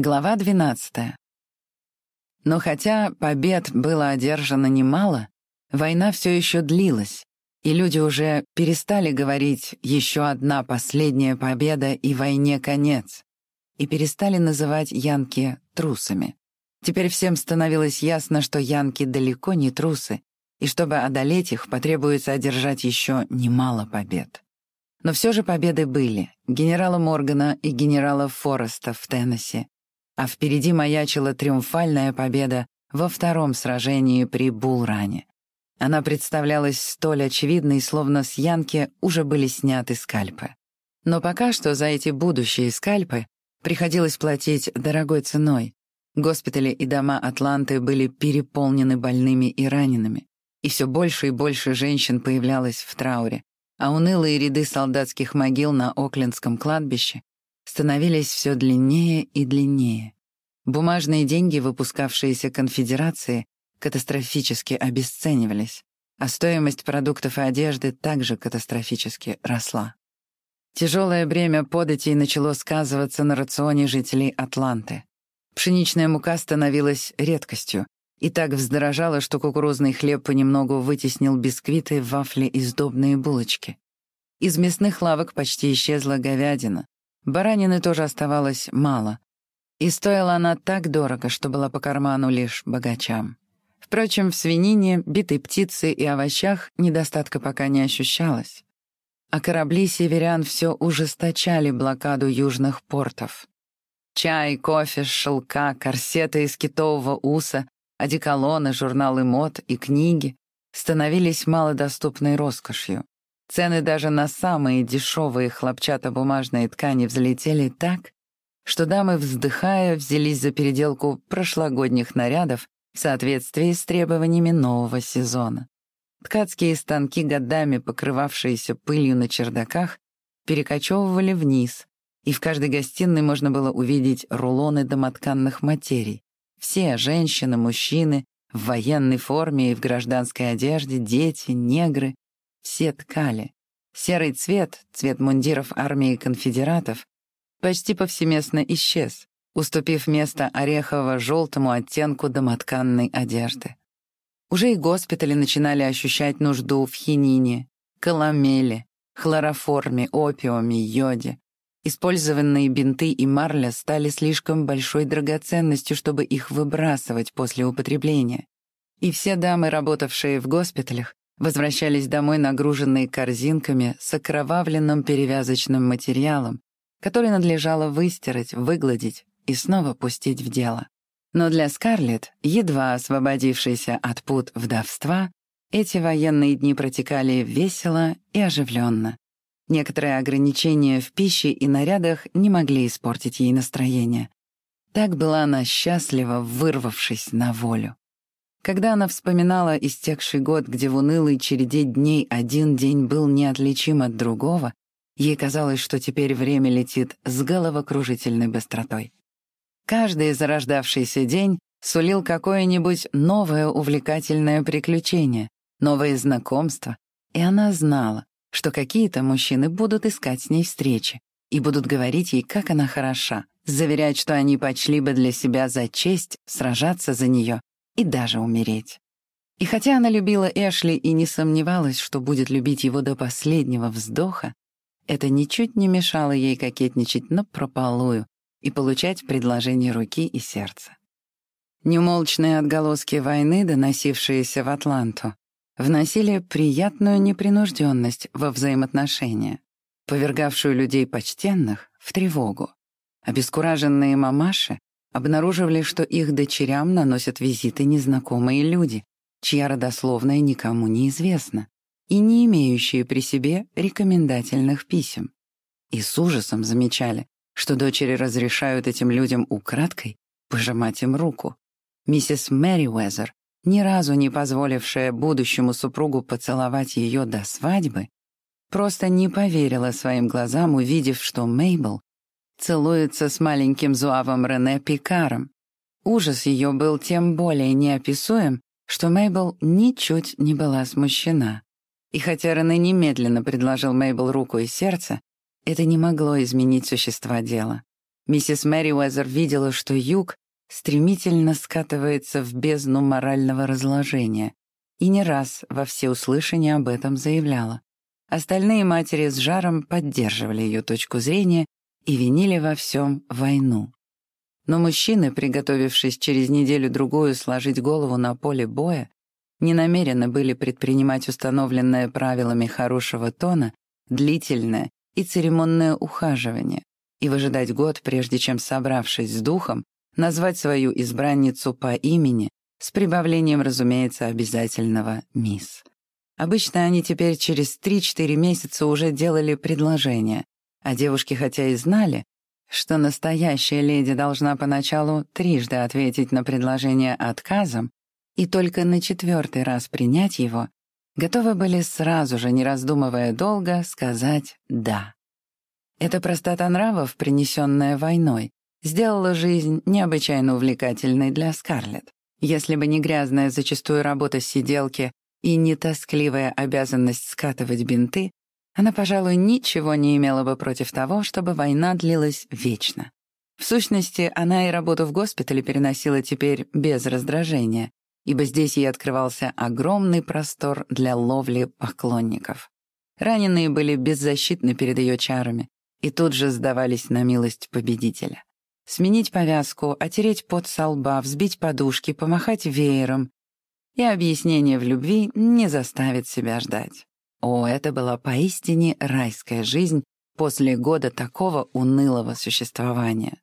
Глава 12. Но хотя побед было одержано немало, война все еще длилась, и люди уже перестали говорить «еще одна последняя победа и войне конец», и перестали называть янки трусами. Теперь всем становилось ясно, что янки далеко не трусы, и чтобы одолеть их, потребуется одержать еще немало побед. Но все же победы были — генерала Моргана и генерала Фореста в Теннесси, а впереди маячила триумфальная победа во втором сражении при Булране. Она представлялась столь очевидной, словно с Янки уже были сняты скальпы. Но пока что за эти будущие скальпы приходилось платить дорогой ценой. Госпитали и дома Атланты были переполнены больными и ранеными, и все больше и больше женщин появлялось в трауре, а унылые ряды солдатских могил на Оклендском кладбище становились все длиннее и длиннее. Бумажные деньги, выпускавшиеся конфедерации, катастрофически обесценивались, а стоимость продуктов и одежды также катастрофически росла. Тяжелое бремя податей начало сказываться на рационе жителей Атланты. Пшеничная мука становилась редкостью, и так вздорожала, что кукурузный хлеб понемногу вытеснил бисквиты, вафли и сдобные булочки. Из мясных лавок почти исчезла говядина, Баранины тоже оставалось мало. И стоила она так дорого, что была по карману лишь богачам. Впрочем, в свинине, битой птице и овощах недостатка пока не ощущалось. А корабли северян все ужесточали блокаду южных портов. Чай, кофе, шелка, корсеты из китового уса, одеколоны, журналы мод и книги становились малодоступной роскошью. Цены даже на самые дешевые хлопчатобумажные ткани взлетели так, что дамы, вздыхая, взялись за переделку прошлогодних нарядов в соответствии с требованиями нового сезона. Ткацкие станки, годами покрывавшиеся пылью на чердаках, перекочевывали вниз, и в каждой гостиной можно было увидеть рулоны домотканных материй. Все — женщины, мужчины, в военной форме и в гражданской одежде, дети, негры все ткали. Серый цвет, цвет мундиров армии конфедератов, почти повсеместно исчез, уступив место орехово-желтому оттенку домотканной одежды. Уже и госпитали начинали ощущать нужду в хинине, каламеле, хлороформе, опиуме, йоде. Использованные бинты и марля стали слишком большой драгоценностью, чтобы их выбрасывать после употребления. И все дамы, работавшие в госпиталях, возвращались домой нагруженные корзинками с окровавленным перевязочным материалом, который надлежало выстирать, выгладить и снова пустить в дело. Но для Скарлетт, едва освободившейся от пут вдовства, эти военные дни протекали весело и оживленно. Некоторые ограничения в пище и нарядах не могли испортить ей настроение. Так была она счастлива, вырвавшись на волю. Когда она вспоминала истекший год, где в унылой череде дней один день был неотличим от другого, ей казалось, что теперь время летит с головокружительной быстротой. Каждый зарождавшийся день сулил какое-нибудь новое увлекательное приключение, новые знакомства, и она знала, что какие-то мужчины будут искать с ней встречи и будут говорить ей, как она хороша, заверять, что они почли бы для себя за честь сражаться за нее и даже умереть. И хотя она любила Эшли и не сомневалась, что будет любить его до последнего вздоха, это ничуть не мешало ей кокетничать напропалую и получать предложение руки и сердца. Неумолчные отголоски войны, доносившиеся в Атланту, вносили приятную непринужденность во взаимоотношения, повергавшую людей почтенных в тревогу. Обескураженные мамаши обнаруживали, что их дочерям наносят визиты незнакомые люди, чья родословная никому не известна, и не имеющие при себе рекомендательных писем. И с ужасом замечали, что дочери разрешают этим людям украдкой пожимать им руку. Миссис Мэри Уэзер, ни разу не позволившая будущему супругу поцеловать ее до свадьбы, просто не поверила своим глазам, увидев, что Мейбл целуется с маленьким зуавом Рене Пикаром. Ужас ее был тем более неописуем, что Мейбл ничуть не была смущена. И хотя Рене немедленно предложил Мейбл руку и сердце, это не могло изменить существа дела. Миссис Мэри Уэзер видела, что юг стремительно скатывается в бездну морального разложения, и не раз во всеуслышание об этом заявляла. Остальные матери с жаром поддерживали ее точку зрения и винили во всем войну. Но мужчины, приготовившись через неделю-другую сложить голову на поле боя, не намерены были предпринимать установленное правилами хорошего тона длительное и церемонное ухаживание и выжидать год, прежде чем, собравшись с духом, назвать свою избранницу по имени с прибавлением, разумеется, обязательного «мисс». Обычно они теперь через 3-4 месяца уже делали предложение, а девушки хотя и знали, что настоящая леди должна поначалу трижды ответить на предложение отказом и только на четвертый раз принять его, готовы были сразу же, не раздумывая долго, сказать «да». Эта простота нравов, принесенная войной, сделала жизнь необычайно увлекательной для Скарлетт. Если бы не грязная зачастую работа сиделки и не тоскливая обязанность скатывать бинты, она, пожалуй, ничего не имела бы против того, чтобы война длилась вечно. В сущности, она и работу в госпитале переносила теперь без раздражения, ибо здесь ей открывался огромный простор для ловли поклонников. Раненые были беззащитны перед ее чарами и тут же сдавались на милость победителя. Сменить повязку, отереть пот со лба, взбить подушки, помахать веером. И объяснение в любви не заставит себя ждать. О, это была поистине райская жизнь после года такого унылого существования.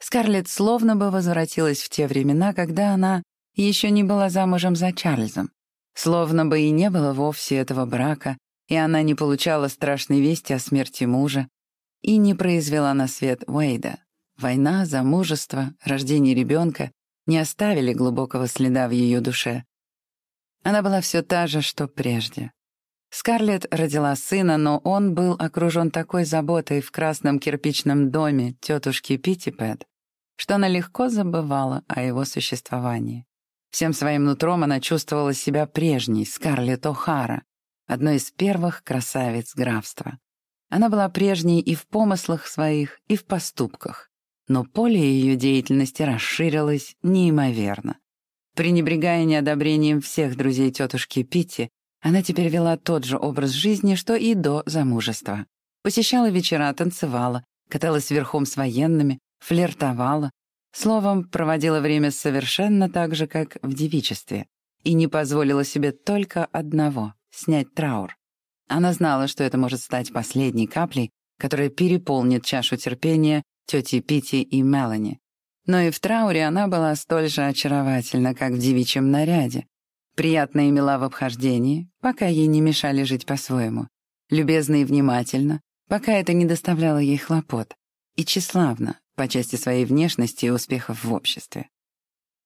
Скарлетт словно бы возвратилась в те времена, когда она еще не была замужем за Чарльзом. Словно бы и не было вовсе этого брака, и она не получала страшной вести о смерти мужа, и не произвела на свет Уэйда. Война, замужество, рождение ребенка не оставили глубокого следа в ее душе. Она была все та же, что прежде. Скарлетт родила сына, но он был окружен такой заботой в красном кирпичном доме тетушки Питтипэт, что она легко забывала о его существовании. Всем своим нутром она чувствовала себя прежней, Скарлетт О'Хара, одной из первых красавиц графства. Она была прежней и в помыслах своих, и в поступках, но поле ее деятельности расширилось неимоверно. Пренебрегая неодобрением всех друзей тетушки Питти, она теперь вела тот же образ жизни, что и до замужества. Посещала вечера, танцевала, каталась верхом с военными, флиртовала, Словом, проводила время совершенно так же, как в девичестве, и не позволила себе только одного — снять траур. Она знала, что это может стать последней каплей, которая переполнит чашу терпения тети Пити и Мелани. Но и в трауре она была столь же очаровательна, как в девичьем наряде. Приятна и мила в обхождении, пока ей не мешали жить по-своему. Любезна и внимательна, пока это не доставляло ей хлопот. И тщеславна, по части своей внешности и успехов в обществе.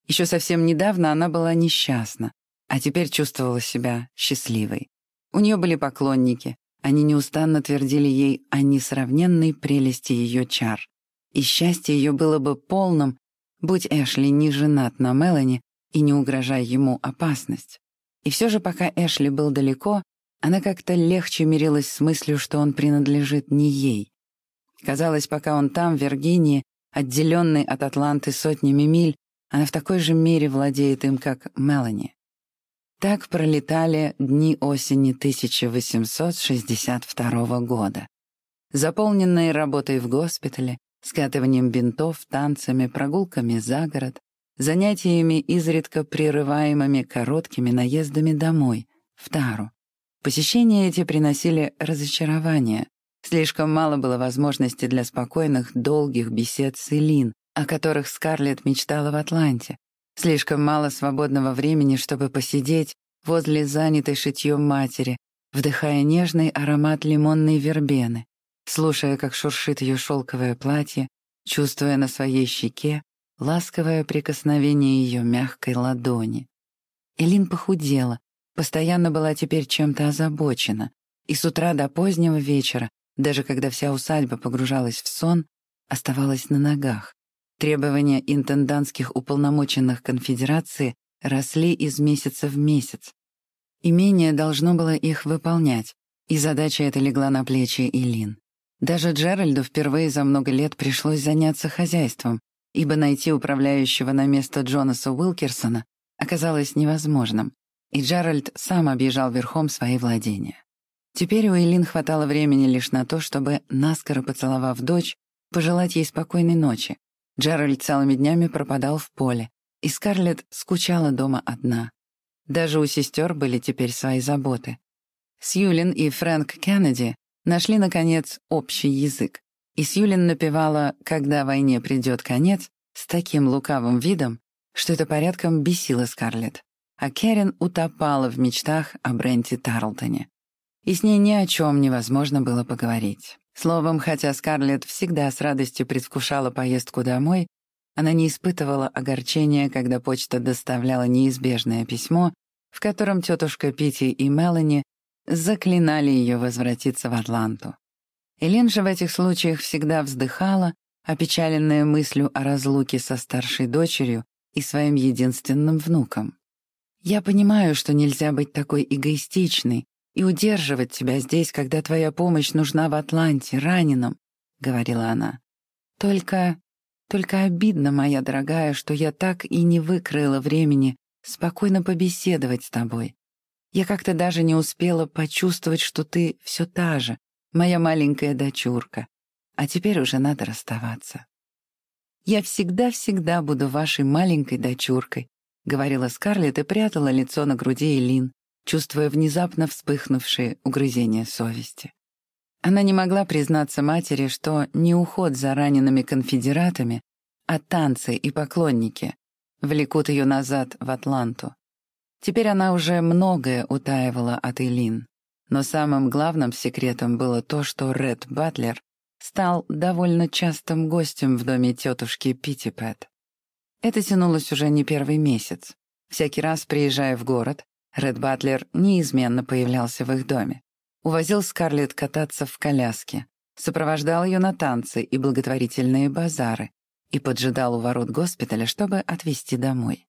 Еще совсем недавно она была несчастна, а теперь чувствовала себя счастливой. У нее были поклонники, они неустанно твердили ей о несравненной прелести ее чар. И счастье ее было бы полным, будь Эшли не женат на Мелани и не угрожая ему опасность. И все же, пока Эшли был далеко, она как-то легче мирилась с мыслью, что он принадлежит не ей. Казалось, пока он там, в Виргинии, отделенный от Атланты сотнями миль, она в такой же мере владеет им, как Мелани. Так пролетали дни осени 1862 года, заполненные работой в госпитале, скатыванием бинтов, танцами, прогулками за город, занятиями, изредка прерываемыми короткими наездами домой, в Тару. Посещения эти приносили разочарование, Слишком мало было возможностей для спокойных, долгих бесед с Элин, о которых Скарлетт мечтала в Атланте. Слишком мало свободного времени, чтобы посидеть возле занятой шитьем матери, вдыхая нежный аромат лимонной вербены, слушая, как шуршит ее шелковое платье, чувствуя на своей щеке ласковое прикосновение ее мягкой ладони. Элин похудела, постоянно была теперь чем-то озабочена, и с утра до позднего вечера даже когда вся усадьба погружалась в сон, оставалась на ногах. Требования интендантских уполномоченных конфедерации росли из месяца в месяц. Имение должно было их выполнять, и задача эта легла на плечи Илин. Даже Джеральду впервые за много лет пришлось заняться хозяйством, ибо найти управляющего на место Джонаса Уилкерсона оказалось невозможным, и Джеральд сам объезжал верхом свои владения. Теперь у Элин хватало времени лишь на то, чтобы, наскоро поцеловав дочь, пожелать ей спокойной ночи. Джеральд целыми днями пропадал в поле, и Скарлетт скучала дома одна. Даже у сестер были теперь свои заботы. Сьюлин и Фрэнк Кеннеди нашли, наконец, общий язык. И Сьюлин напевала «Когда войне придет конец» с таким лукавым видом, что это порядком бесило Скарлетт. А Керрин утопала в мечтах о Бренте Тарлтоне. И с ней ни о чем невозможно было поговорить. Словом, хотя Скарлетт всегда с радостью предвкушала поездку домой, она не испытывала огорчения, когда почта доставляла неизбежное письмо, в котором тетушка Питти и Мелани заклинали ее возвратиться в Атланту. Элин же в этих случаях всегда вздыхала, опечаленная мыслью о разлуке со старшей дочерью и своим единственным внуком. «Я понимаю, что нельзя быть такой эгоистичной и удерживать тебя здесь, когда твоя помощь нужна в Атланте, раненым», — говорила она. «Только... только обидно, моя дорогая, что я так и не выкрыла времени спокойно побеседовать с тобой. Я как-то даже не успела почувствовать, что ты все та же, моя маленькая дочурка, а теперь уже надо расставаться. «Я всегда-всегда буду вашей маленькой дочуркой», — говорила Скарлетт и прятала лицо на груди Элин, чувствуя внезапно вспыхнувшие угрызения совести. Она не могла признаться матери, что не уход за ранеными конфедератами, а танцы и поклонники влекут ее назад в Атланту. Теперь она уже многое утаивала от Элин, но самым главным секретом было то, что Ред Батлер стал довольно частым гостем в доме тетушки Питтипэт. Это тянулось уже не первый месяц. Всякий раз, приезжая в город, Ред Батлер неизменно появлялся в их доме. Увозил Скарлетт кататься в коляске, сопровождал ее на танцы и благотворительные базары и поджидал у ворот госпиталя, чтобы отвезти домой.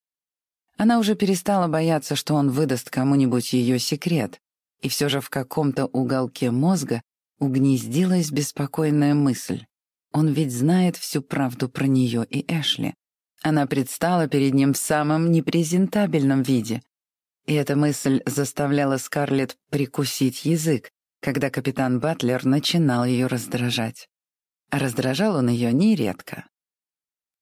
Она уже перестала бояться, что он выдаст кому-нибудь ее секрет, и все же в каком-то уголке мозга угнездилась беспокойная мысль. Он ведь знает всю правду про нее и Эшли. Она предстала перед ним в самом непрезентабельном виде. И эта мысль заставляла Скарлетт прикусить язык, когда капитан Батлер начинал ее раздражать. А раздражал он ее нередко.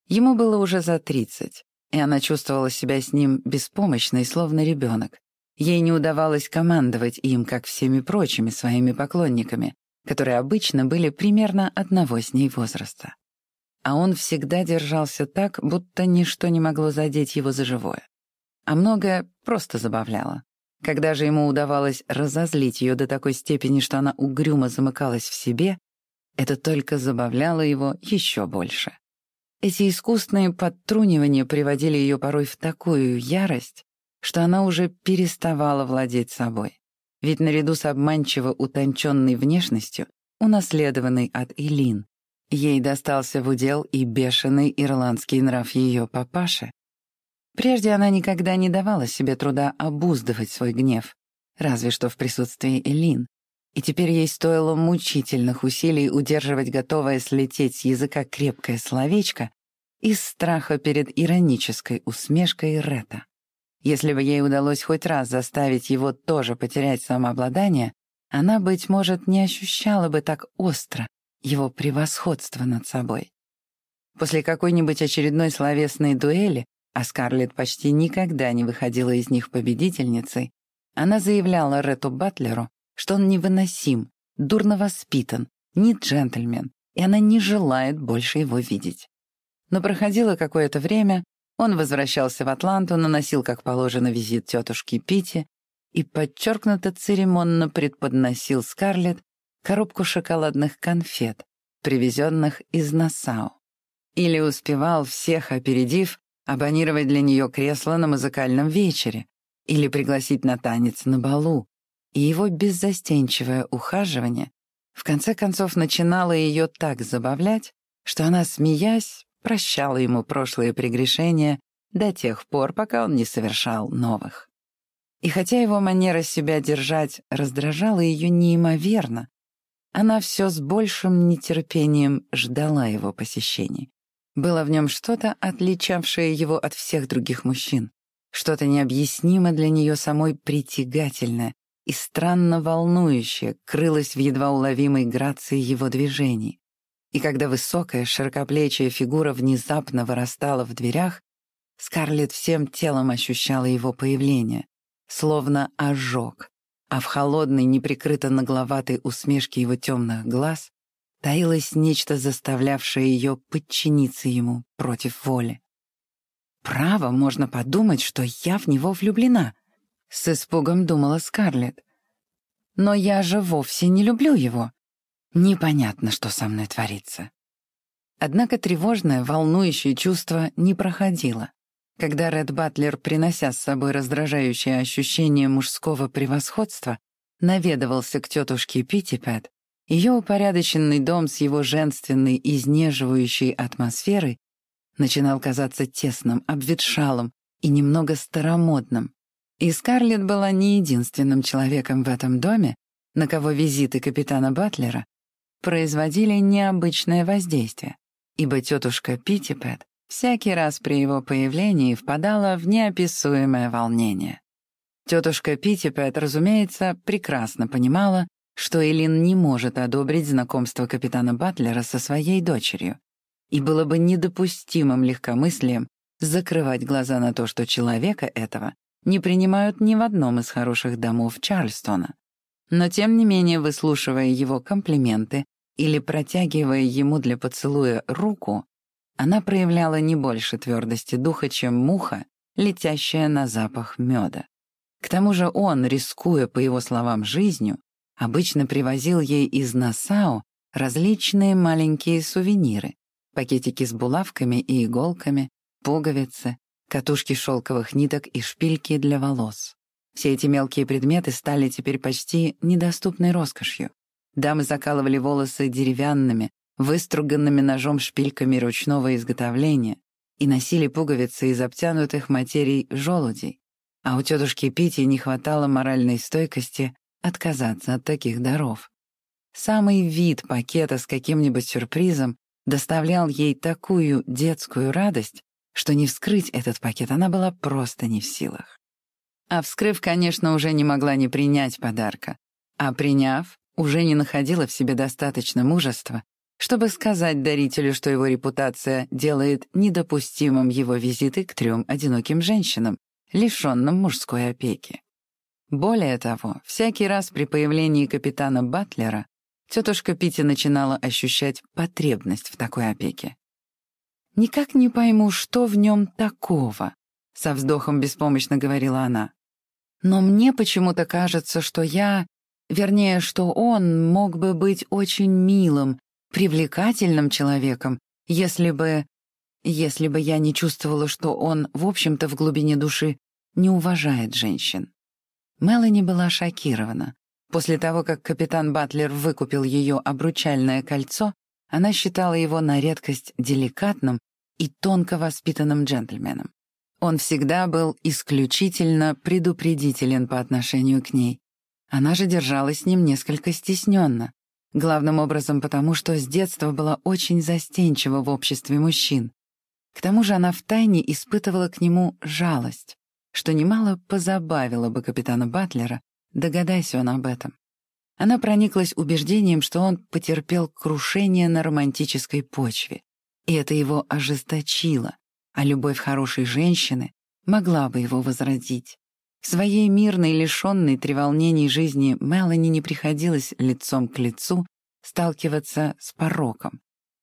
Ему было уже за тридцать, и она чувствовала себя с ним беспомощной, словно ребенок. Ей не удавалось командовать им, как всеми прочими своими поклонниками, которые обычно были примерно одного с ней возраста. А он всегда держался так, будто ничто не могло задеть его за живое. А многое просто забавляло. Когда же ему удавалось разозлить ее до такой степени, что она угрюмо замыкалась в себе, это только забавляло его еще больше. Эти искусственные подтрунивания приводили ее порой в такую ярость, что она уже переставала владеть собой. Ведь наряду с обманчиво утонченной внешностью, унаследованной от Илин, ей достался в удел и бешеный ирландский нрав ее папаши. Прежде она никогда не давала себе труда обуздывать свой гнев, разве что в присутствии Элин, и теперь ей стоило мучительных усилий удерживать готовое слететь с языка крепкое словечко из страха перед иронической усмешкой Рета. Если бы ей удалось хоть раз заставить его тоже потерять самообладание, она, быть может, не ощущала бы так остро его превосходство над собой. После какой-нибудь очередной словесной дуэли, а Скарлетт почти никогда не выходила из них победительницей, она заявляла Рету Батлеру, что он невыносим, дурно воспитан, не джентльмен, и она не желает больше его видеть. Но проходило какое-то время, он возвращался в Атланту, наносил, как положено, визит тетушке Пити и подчеркнуто церемонно предподносил Скарлетт коробку шоколадных конфет, привезенных из Нассау. Или успевал, всех опередив, абонировать для нее кресло на музыкальном вечере или пригласить на танец на балу, и его беззастенчивое ухаживание в конце концов начинало ее так забавлять, что она, смеясь, прощала ему прошлые прегрешения до тех пор, пока он не совершал новых. И хотя его манера себя держать раздражала ее неимоверно, она все с большим нетерпением ждала его посещений. Было в нем что-то, отличавшее его от всех других мужчин, что-то необъяснимо для нее самой притягательное и странно волнующее крылось в едва уловимой грации его движений. И когда высокая, широкоплечья фигура внезапно вырастала в дверях, Скарлетт всем телом ощущала его появление, словно ожог, а в холодной, неприкрыто нагловатой усмешке его темных глаз таилось нечто, заставлявшее ее подчиниться ему против воли. «Право, можно подумать, что я в него влюблена», — с испугом думала Скарлетт. «Но я же вовсе не люблю его. Непонятно, что со мной творится». Однако тревожное, волнующее чувство не проходило. Когда Ред Батлер, принося с собой раздражающее ощущение мужского превосходства, наведывался к тетушке Питтипэт, ее упорядоченный дом с его женственной, изнеживающей атмосферой начинал казаться тесным, обветшалым и немного старомодным. И Скарлетт была не единственным человеком в этом доме, на кого визиты капитана Батлера производили необычное воздействие, ибо тетушка Питтипэт всякий раз при его появлении впадала в неописуемое волнение. Тетушка Питтипэт, разумеется, прекрасно понимала, что Элин не может одобрить знакомство капитана Батлера со своей дочерью, и было бы недопустимым легкомыслием закрывать глаза на то, что человека этого не принимают ни в одном из хороших домов Чарльстона. Но тем не менее, выслушивая его комплименты или протягивая ему для поцелуя руку, она проявляла не больше твердости духа, чем муха, летящая на запах меда. К тому же он, рискуя, по его словам, жизнью, обычно привозил ей из Насау различные маленькие сувениры, пакетики с булавками и иголками, пуговицы, катушки шелковых ниток и шпильки для волос. Все эти мелкие предметы стали теперь почти недоступной роскошью. Дамы закалывали волосы деревянными, выструганными ножом шпильками ручного изготовления и носили пуговицы из обтянутых материй желудей, а у тетушки Пити не хватало моральной стойкости отказаться от таких даров. Самый вид пакета с каким-нибудь сюрпризом доставлял ей такую детскую радость, что не вскрыть этот пакет она была просто не в силах. А вскрыв, конечно, уже не могла не принять подарка, а приняв, уже не находила в себе достаточно мужества, чтобы сказать дарителю, что его репутация делает недопустимым его визиты к трем одиноким женщинам, лишенным мужской опеки. Более того, всякий раз при появлении капитана Батлера тетушка Питти начинала ощущать потребность в такой опеке. «Никак не пойму, что в нем такого», — со вздохом беспомощно говорила она. «Но мне почему-то кажется, что я, вернее, что он мог бы быть очень милым, привлекательным человеком, если бы... если бы я не чувствовала, что он, в общем-то, в глубине души не уважает женщин. Мелани была шокирована. После того, как капитан Батлер выкупил ее обручальное кольцо, она считала его на редкость деликатным и тонко воспитанным джентльменом. Он всегда был исключительно предупредителен по отношению к ней. Она же держалась с ним несколько стесненно, Главным образом потому, что с детства была очень застенчива в обществе мужчин. К тому же она втайне испытывала к нему жалость, что немало позабавило бы капитана Батлера, догадайся он об этом. Она прониклась убеждением, что он потерпел крушение на романтической почве, и это его ожесточило, а любовь хорошей женщины могла бы его возродить. В своей мирной, лишенной треволнений жизни Мелани не приходилось лицом к лицу сталкиваться с пороком,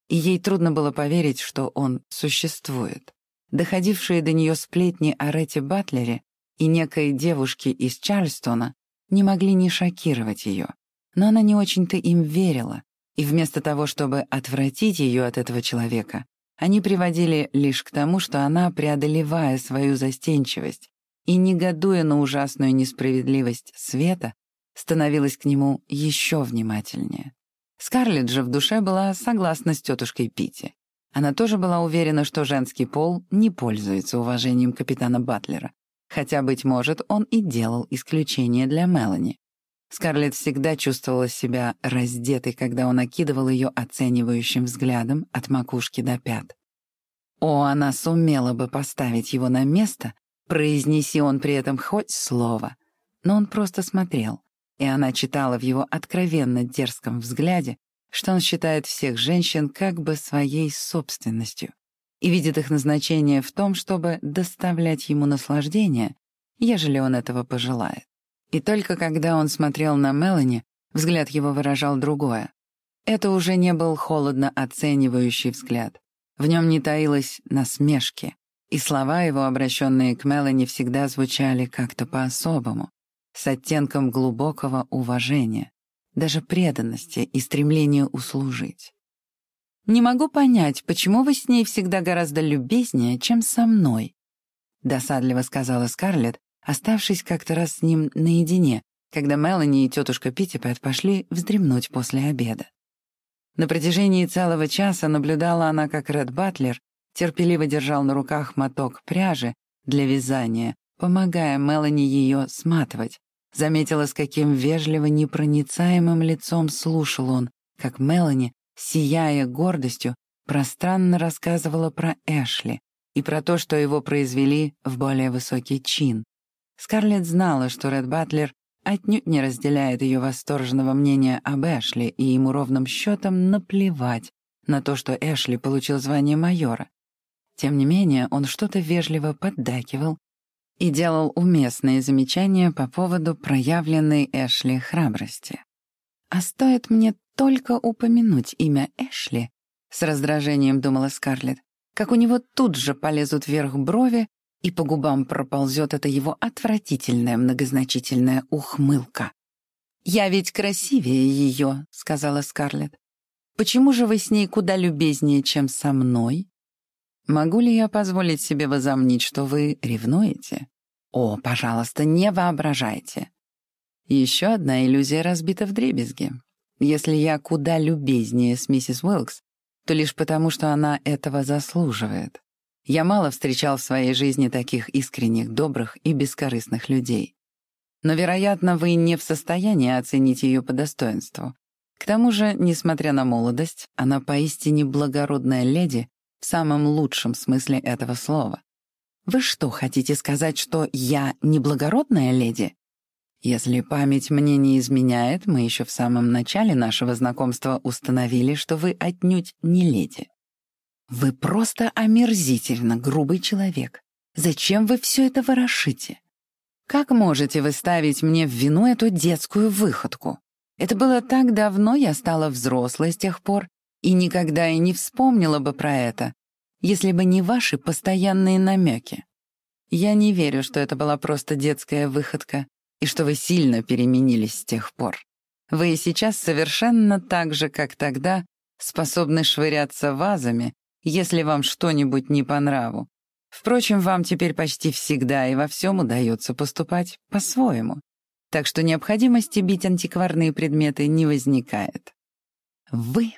и ей трудно было поверить, что он существует. Доходившие до нее сплетни о Ретте Батлере и некой девушке из Чарльстона не могли не шокировать ее, но она не очень-то им верила, и вместо того, чтобы отвратить ее от этого человека, они приводили лишь к тому, что она, преодолевая свою застенчивость, и, негодуя на ужасную несправедливость света, становилась к нему еще внимательнее. Скарлетт же в душе была согласна с тетушкой Питти. Она тоже была уверена, что женский пол не пользуется уважением капитана Батлера, хотя, быть может, он и делал исключение для Мелани. Скарлетт всегда чувствовала себя раздетой, когда он окидывал ее оценивающим взглядом от макушки до пят. О, она сумела бы поставить его на место, произнеси он при этом хоть слово. Но он просто смотрел, и она читала в его откровенно дерзком взгляде, что он считает всех женщин как бы своей собственностью и видит их назначение в том, чтобы доставлять ему наслаждение, ежели он этого пожелает. И только когда он смотрел на Мелани, взгляд его выражал другое. Это уже не был холодно оценивающий взгляд. В нем не таилось насмешки, и слова его, обращенные к Мелани, всегда звучали как-то по-особому, с оттенком глубокого уважения, даже преданности и стремления услужить. Не могу понять, почему вы с ней всегда гораздо любезнее, чем со мной», — досадливо сказала Скарлетт, оставшись как-то раз с ним наедине, когда Мелани и тетушка Питтипэт пошли вздремнуть после обеда. На протяжении целого часа наблюдала она, как Ред Батлер терпеливо держал на руках моток пряжи для вязания, помогая Мелани ее сматывать. Заметила, с каким вежливо непроницаемым лицом слушал он, как Мелани сияя гордостью, пространно рассказывала про Эшли и про то, что его произвели в более высокий чин. Скарлетт знала, что Ред Батлер отнюдь не разделяет ее восторженного мнения об Эшли, и ему ровным счетом наплевать на то, что Эшли получил звание майора. Тем не менее, он что-то вежливо поддакивал и делал уместные замечания по поводу проявленной Эшли храбрости. А стоит мне только упомянуть имя Эшли, с раздражением думала Скарлетт, как у него тут же полезут вверх брови, и по губам проползет эта его отвратительная многозначительная ухмылка. «Я ведь красивее ее», — сказала Скарлетт. «Почему же вы с ней куда любезнее, чем со мной? Могу ли я позволить себе возомнить, что вы ревнуете? О, пожалуйста, не воображайте. Еще одна иллюзия разбита в дребезги. Если я куда любезнее с миссис Уилкс, то лишь потому, что она этого заслуживает. Я мало встречал в своей жизни таких искренних, добрых и бескорыстных людей. Но, вероятно, вы не в состоянии оценить ее по достоинству. К тому же, несмотря на молодость, она поистине благородная леди в самом лучшем смысле этого слова. Вы что, хотите сказать, что я не благородная леди? Если память мне не изменяет, мы еще в самом начале нашего знакомства установили, что вы отнюдь не леди. Вы просто омерзительно грубый человек. Зачем вы все это ворошите? Как можете вы ставить мне в вину эту детскую выходку? Это было так давно, я стала взрослой с тех пор и никогда и не вспомнила бы про это, если бы не ваши постоянные намеки. Я не верю, что это была просто детская выходка и что вы сильно переменились с тех пор. Вы и сейчас совершенно так же, как тогда, способны швыряться вазами, если вам что-нибудь не по нраву. Впрочем, вам теперь почти всегда и во всем удается поступать по-своему, так что необходимости бить антикварные предметы не возникает. Вы?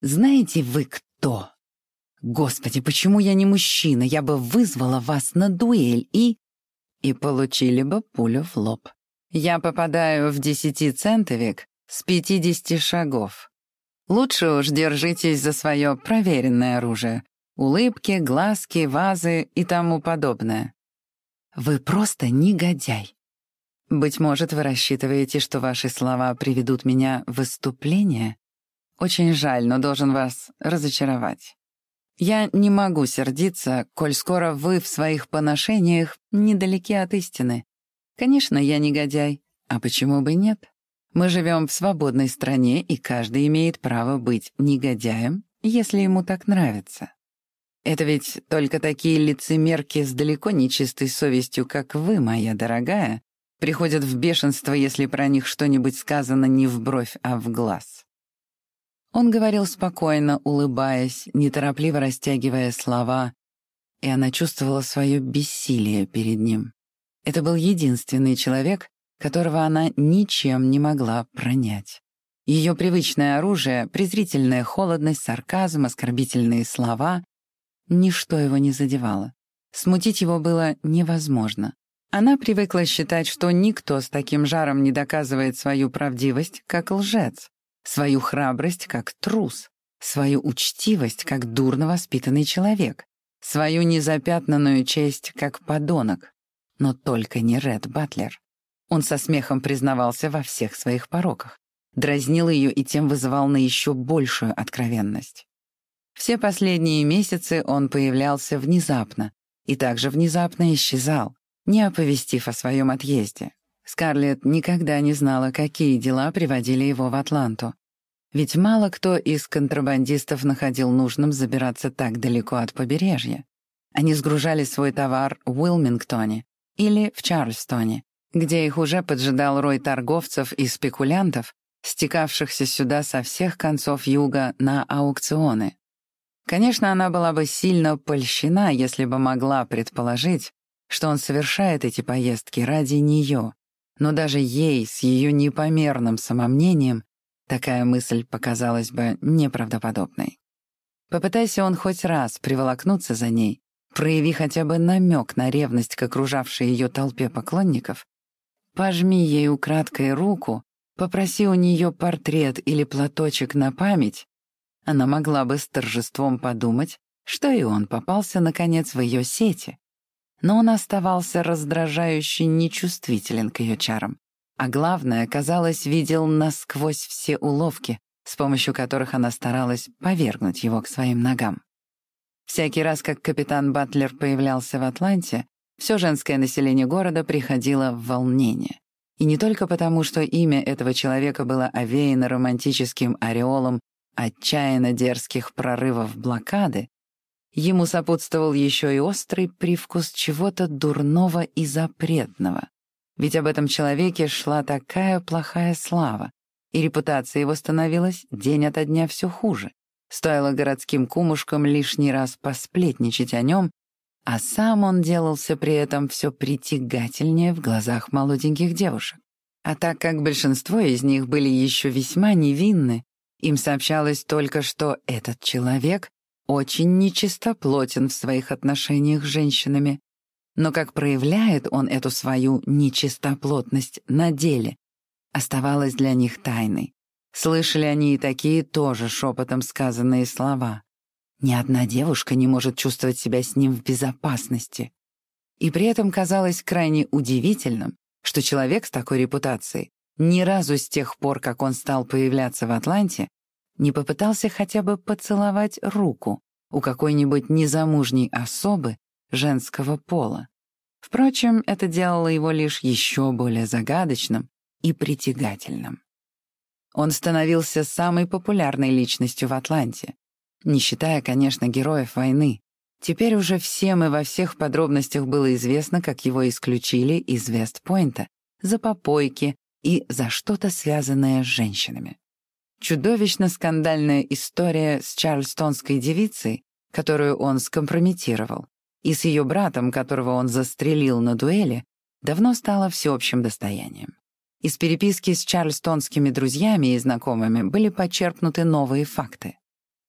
Знаете вы кто? Господи, почему я не мужчина? Я бы вызвала вас на дуэль и и получили бы пулю в лоб. Я попадаю в десятицентовик с пятидесяти шагов. Лучше уж держитесь за свое проверенное оружие. Улыбки, глазки, вазы и тому подобное. Вы просто негодяй. Быть может, вы рассчитываете, что ваши слова приведут меня в выступление? Очень жаль, но должен вас разочаровать. Я не могу сердиться, коль скоро вы в своих поношениях недалеки от истины. Конечно, я негодяй, а почему бы нет? Мы живем в свободной стране, и каждый имеет право быть негодяем, если ему так нравится. Это ведь только такие лицемерки с далеко не чистой совестью, как вы, моя дорогая, приходят в бешенство, если про них что-нибудь сказано не в бровь, а в глаз. Он говорил спокойно, улыбаясь, неторопливо растягивая слова, и она чувствовала свое бессилие перед ним. Это был единственный человек, которого она ничем не могла пронять. Ее привычное оружие, презрительная холодность, сарказм, оскорбительные слова — ничто его не задевало. Смутить его было невозможно. Она привыкла считать, что никто с таким жаром не доказывает свою правдивость, как лжец, свою храбрость, как трус, свою учтивость, как дурно воспитанный человек, свою незапятнанную честь, как подонок. Но только не Ред Батлер. Он со смехом признавался во всех своих пороках, дразнил ее и тем вызывал на еще большую откровенность. Все последние месяцы он появлялся внезапно и также внезапно исчезал, не оповестив о своем отъезде. Скарлетт никогда не знала, какие дела приводили его в Атланту. Ведь мало кто из контрабандистов находил нужным забираться так далеко от побережья. Они сгружали свой товар в Уилмингтоне или в Чарльстоне, где их уже поджидал рой торговцев и спекулянтов, стекавшихся сюда со всех концов юга на аукционы. Конечно, она была бы сильно польщена, если бы могла предположить, что он совершает эти поездки ради нее, но даже ей с ее непомерным самомнением такая мысль показалась бы неправдоподобной. Попытайся он хоть раз приволокнуться за ней, прояви хотя бы намек на ревность к окружавшей ее толпе поклонников, пожми ей украдкой руку, попроси у нее портрет или платочек на память, она могла бы с торжеством подумать, что и он попался, наконец, в ее сети. Но он оставался раздражающе нечувствителен к ее чарам. А главное, казалось, видел насквозь все уловки, с помощью которых она старалась повергнуть его к своим ногам. Всякий раз, как капитан Батлер появлялся в Атланте, все женское население города приходило в волнение. И не только потому, что имя этого человека было овеяно романтическим ореолом отчаянно дерзких прорывов блокады, ему сопутствовал еще и острый привкус чего-то дурного и запретного. Ведь об этом человеке шла такая плохая слава, и репутация его становилась день ото дня все хуже. Стоило городским кумушкам лишний раз посплетничать о нем, а сам он делался при этом все притягательнее в глазах молоденьких девушек. А так как большинство из них были еще весьма невинны, им сообщалось только, что этот человек очень нечистоплотен в своих отношениях с женщинами. Но как проявляет он эту свою нечистоплотность на деле, оставалось для них тайной. Слышали они и такие тоже шепотом сказанные слова. Ни одна девушка не может чувствовать себя с ним в безопасности. И при этом казалось крайне удивительным, что человек с такой репутацией ни разу с тех пор, как он стал появляться в Атланте, не попытался хотя бы поцеловать руку у какой-нибудь незамужней особы женского пола. Впрочем, это делало его лишь еще более загадочным и притягательным. Он становился самой популярной личностью в Атланте, не считая, конечно, героев войны. Теперь уже всем и во всех подробностях было известно, как его исключили из Вестпойнта за попойки и за что-то связанное с женщинами. Чудовищно скандальная история с чарльстонской девицей, которую он скомпрометировал, и с ее братом, которого он застрелил на дуэли, давно стала всеобщим достоянием. Из переписки с чарльстонскими друзьями и знакомыми были почерпнуты новые факты.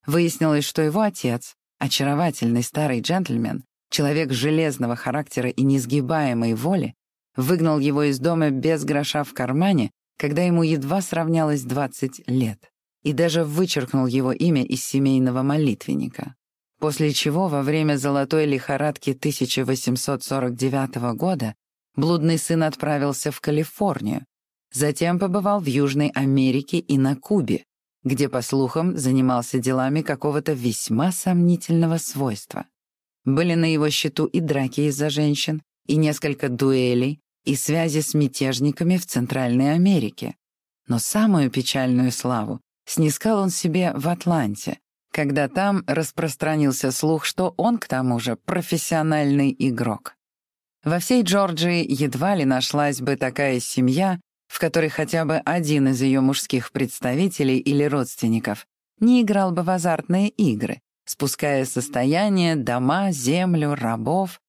Выяснилось, что его отец, очаровательный старый джентльмен, человек железного характера и несгибаемой воли, выгнал его из дома без гроша в кармане, когда ему едва сравнялось 20 лет, и даже вычеркнул его имя из семейного молитвенника. После чего во время золотой лихорадки 1849 года блудный сын отправился в Калифорнию, затем побывал в Южной Америке и на Кубе, где, по слухам, занимался делами какого-то весьма сомнительного свойства. Были на его счету и драки из-за женщин, и несколько дуэлей, и связи с мятежниками в Центральной Америке. Но самую печальную славу снискал он себе в Атланте, когда там распространился слух, что он, к тому же, профессиональный игрок. Во всей Джорджии едва ли нашлась бы такая семья, в которой хотя бы один из ее мужских представителей или родственников не играл бы в азартные игры, спуская состояние, дома, землю, рабов.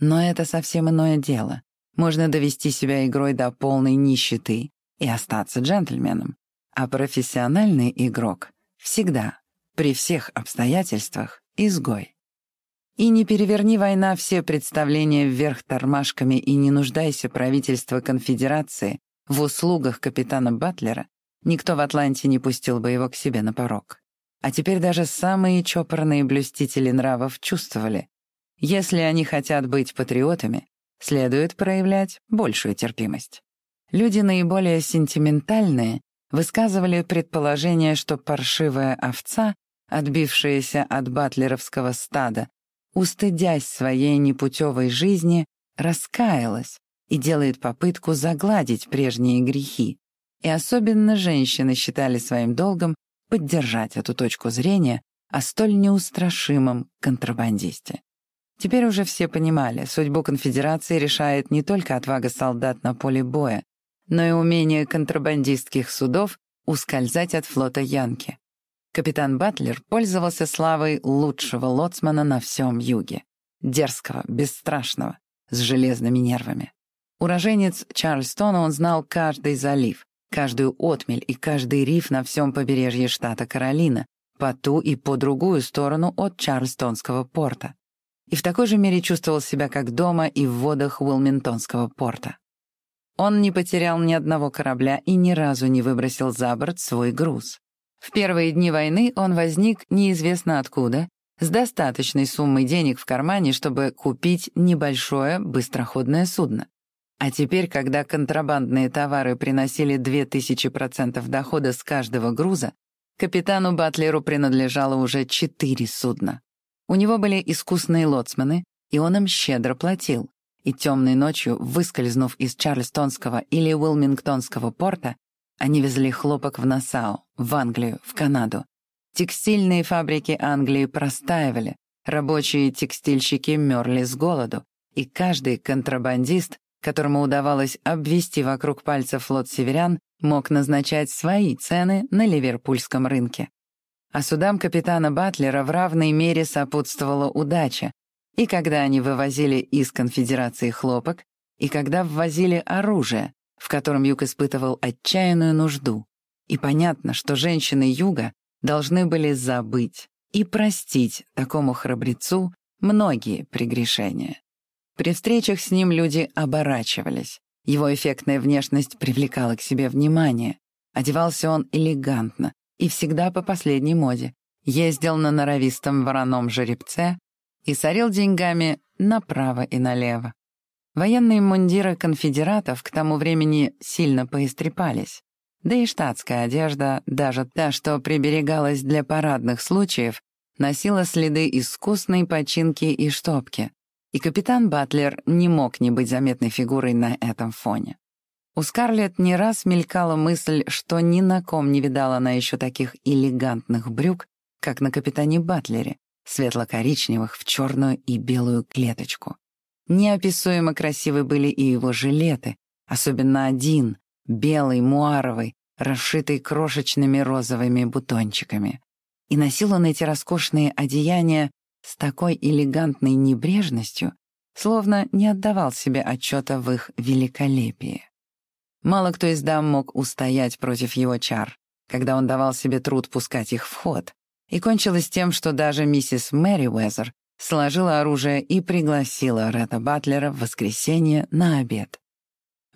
Но это совсем иное дело. Можно довести себя игрой до полной нищеты и остаться джентльменом. А профессиональный игрок всегда, при всех обстоятельствах, изгой. И не переверни война все представления вверх тормашками и не нуждайся правительство конфедерации в услугах капитана Батлера, никто в Атланте не пустил бы его к себе на порог. А теперь даже самые чопорные блюстители нравов чувствовали, если они хотят быть патриотами, следует проявлять большую терпимость. Люди наиболее сентиментальные высказывали предположение, что паршивая овца, отбившаяся от батлеровского стада, устыдясь своей непутевой жизни, раскаялась и делает попытку загладить прежние грехи. И особенно женщины считали своим долгом поддержать эту точку зрения о столь неустрашимом контрабандисте. Теперь уже все понимали, судьбу конфедерации решает не только отвага солдат на поле боя, но и умение контрабандистских судов ускользать от флота Янки. Капитан Батлер пользовался славой лучшего лоцмана на всем юге. Дерзкого, бесстрашного, с железными нервами. Уроженец Чарльстона он знал каждый залив, каждую отмель и каждый риф на всем побережье штата Каролина, по ту и по другую сторону от Чарльстонского порта. И в такой же мере чувствовал себя как дома и в водах Уилмингтонского порта. Он не потерял ни одного корабля и ни разу не выбросил за борт свой груз. В первые дни войны он возник неизвестно откуда, с достаточной суммой денег в кармане, чтобы купить небольшое быстроходное судно. А теперь, когда контрабандные товары приносили 2000% дохода с каждого груза, капитану Батлеру принадлежало уже четыре судна. У него были искусные лоцманы, и он им щедро платил. И темной ночью, выскользнув из Чарльстонского или Уилмингтонского порта, они везли хлопок в Нассау, в Англию, в Канаду. Текстильные фабрики Англии простаивали, рабочие текстильщики мерли с голоду, и каждый контрабандист, которому удавалось обвести вокруг пальца флот северян, мог назначать свои цены на ливерпульском рынке. А судам капитана Батлера в равной мере сопутствовала удача, и когда они вывозили из конфедерации хлопок, и когда ввозили оружие, в котором Юг испытывал отчаянную нужду. И понятно, что женщины Юга должны были забыть и простить такому храбрецу многие прегрешения. При встречах с ним люди оборачивались. Его эффектная внешность привлекала к себе внимание. Одевался он элегантно и всегда по последней моде. Ездил на норовистом вороном жеребце и сорил деньгами направо и налево. Военные мундиры конфедератов к тому времени сильно поистрепались. Да и штатская одежда, даже та, что приберегалась для парадных случаев, носила следы искусной починки и штопки. И капитан Батлер не мог не быть заметной фигурой на этом фоне. У Скарлетт не раз мелькала мысль, что ни на ком не видала она еще таких элегантных брюк, как на капитане Батлере, светло-коричневых в черную и белую клеточку. Неописуемо красивы были и его жилеты, особенно один, белый, муаровый, расшитый крошечными розовыми бутончиками. И носил он эти роскошные одеяния с такой элегантной небрежностью, словно не отдавал себе отчета в их великолепии. Мало кто из дам мог устоять против его чар, когда он давал себе труд пускать их в ход, и кончилось тем, что даже миссис Мэри Уэзер сложила оружие и пригласила Ретта Батлера в воскресенье на обед.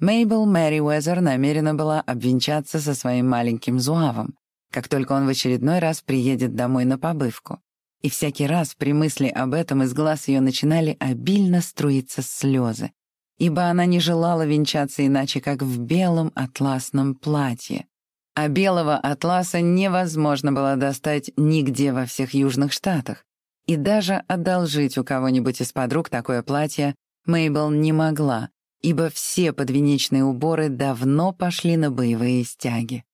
Мейбл Мэри Уэзер намерена была обвенчаться со своим маленьким зуавом, как только он в очередной раз приедет домой на побывку. И всякий раз при мысли об этом из глаз ее начинали обильно струиться слезы, ибо она не желала венчаться иначе, как в белом атласном платье. А белого атласа невозможно было достать нигде во всех южных штатах, и даже одолжить у кого-нибудь из подруг такое платье Мейбл не могла, ибо все подвенечные уборы давно пошли на боевые стяги.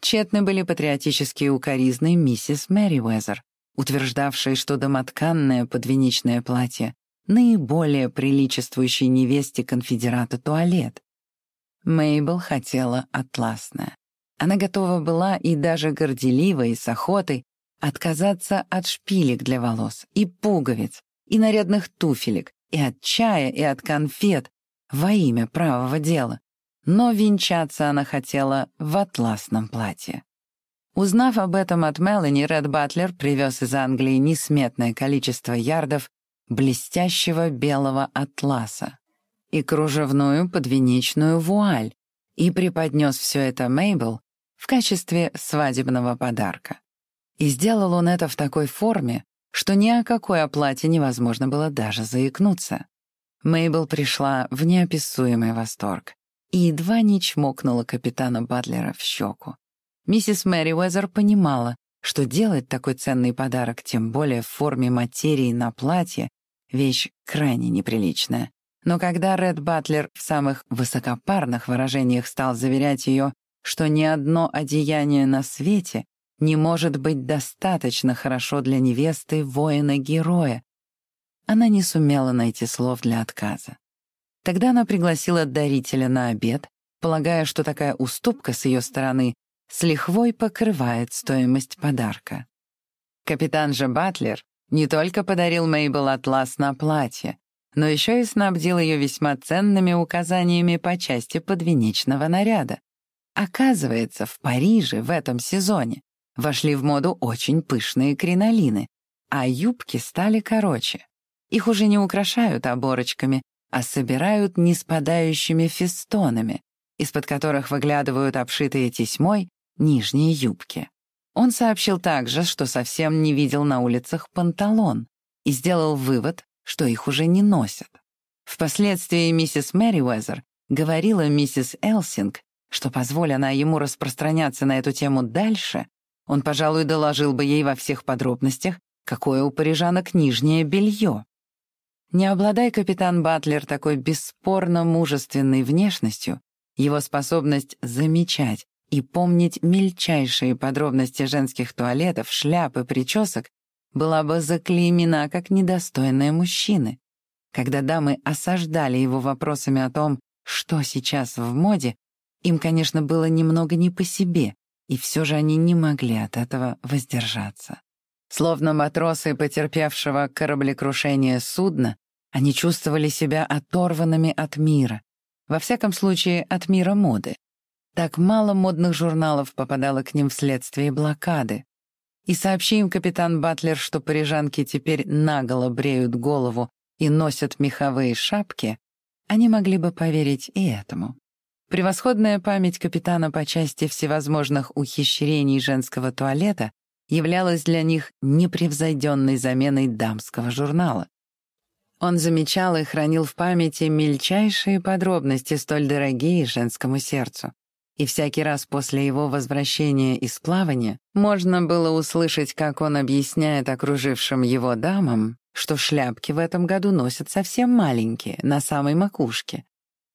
Тщетны были патриотические укоризны миссис Мэри Уэзер, утверждавшей, что домотканное подвенечное платье наиболее приличествующий невесте конфедерата туалет. Мейбл хотела атласное. Она готова была и даже горделиво и с охотой Отказаться от шпилек для волос, и пуговиц, и нарядных туфелек, и от чая, и от конфет во имя правого дела. Но венчаться она хотела в атласном платье. Узнав об этом от Мелани, Ред Батлер привез из Англии несметное количество ярдов блестящего белого атласа и кружевную подвенечную вуаль и преподнес все это Мейбл в качестве свадебного подарка. И сделал он это в такой форме, что ни о какой оплате невозможно было даже заикнуться. Мейбл пришла в неописуемый восторг и едва не чмокнула капитана Батлера в щеку. Миссис Мэри Уэзер понимала, что делать такой ценный подарок, тем более в форме материи на платье, вещь крайне неприличная. Но когда Ред Батлер в самых высокопарных выражениях стал заверять ее, что ни одно одеяние на свете не может быть достаточно хорошо для невесты воина-героя, она не сумела найти слов для отказа. Тогда она пригласила дарителя на обед, полагая, что такая уступка с ее стороны с лихвой покрывает стоимость подарка. Капитан же Батлер не только подарил Мейбл атлас на платье, но еще и снабдил ее весьма ценными указаниями по части подвенечного наряда. Оказывается, в Париже в этом сезоне вошли в моду очень пышные кринолины, а юбки стали короче. Их уже не украшают оборочками, а собирают неспадающими фестонами, из-под которых выглядывают обшитые тесьмой нижние юбки. Он сообщил также, что совсем не видел на улицах панталон и сделал вывод, что их уже не носят. Впоследствии миссис Мэриуэзер говорила миссис Элсинг, что, позволь она ему распространяться на эту тему дальше, он, пожалуй, доложил бы ей во всех подробностях, какое у парижанок нижнее белье. Не обладая капитан Батлер такой бесспорно мужественной внешностью, его способность замечать и помнить мельчайшие подробности женских туалетов, шляп и причесок была бы заклеймена как недостойная мужчины. Когда дамы осаждали его вопросами о том, что сейчас в моде, им, конечно, было немного не по себе, и все же они не могли от этого воздержаться. Словно матросы потерпевшего кораблекрушение судна, они чувствовали себя оторванными от мира, во всяком случае, от мира моды. Так мало модных журналов попадало к ним вследствие блокады. И сообщи им капитан Батлер, что парижанки теперь наголо бреют голову и носят меховые шапки, они могли бы поверить и этому. Превосходная память капитана по части всевозможных ухищрений женского туалета являлась для них непревзойденной заменой дамского журнала. Он замечал и хранил в памяти мельчайшие подробности, столь дорогие женскому сердцу. И всякий раз после его возвращения из плавания можно было услышать, как он объясняет окружившим его дамам, что шляпки в этом году носят совсем маленькие, на самой макушке,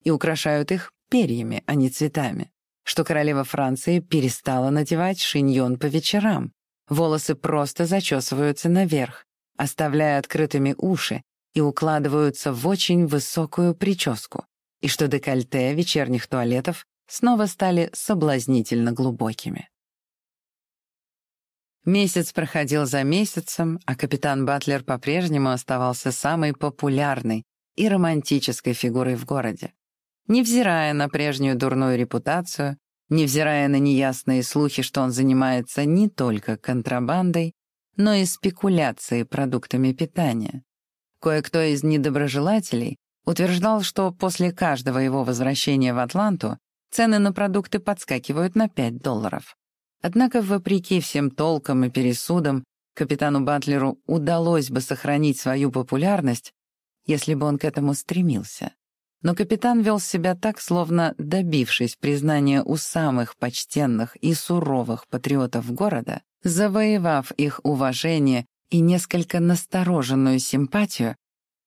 и украшают их перьями, а не цветами, что королева Франции перестала надевать шиньон по вечерам, волосы просто зачесываются наверх, оставляя открытыми уши и укладываются в очень высокую прическу, и что декольте вечерних туалетов снова стали соблазнительно глубокими. Месяц проходил за месяцем, а капитан Батлер по-прежнему оставался самой популярной и романтической фигурой в городе. Невзирая на прежнюю дурную репутацию, невзирая на неясные слухи, что он занимается не только контрабандой, но и спекуляцией продуктами питания. Кое-кто из недоброжелателей утверждал, что после каждого его возвращения в Атланту цены на продукты подскакивают на 5 долларов. Однако, вопреки всем толкам и пересудам, капитану Батлеру удалось бы сохранить свою популярность, если бы он к этому стремился. Но капитан вел себя так, словно добившись признания у самых почтенных и суровых патриотов города, завоевав их уважение и несколько настороженную симпатию,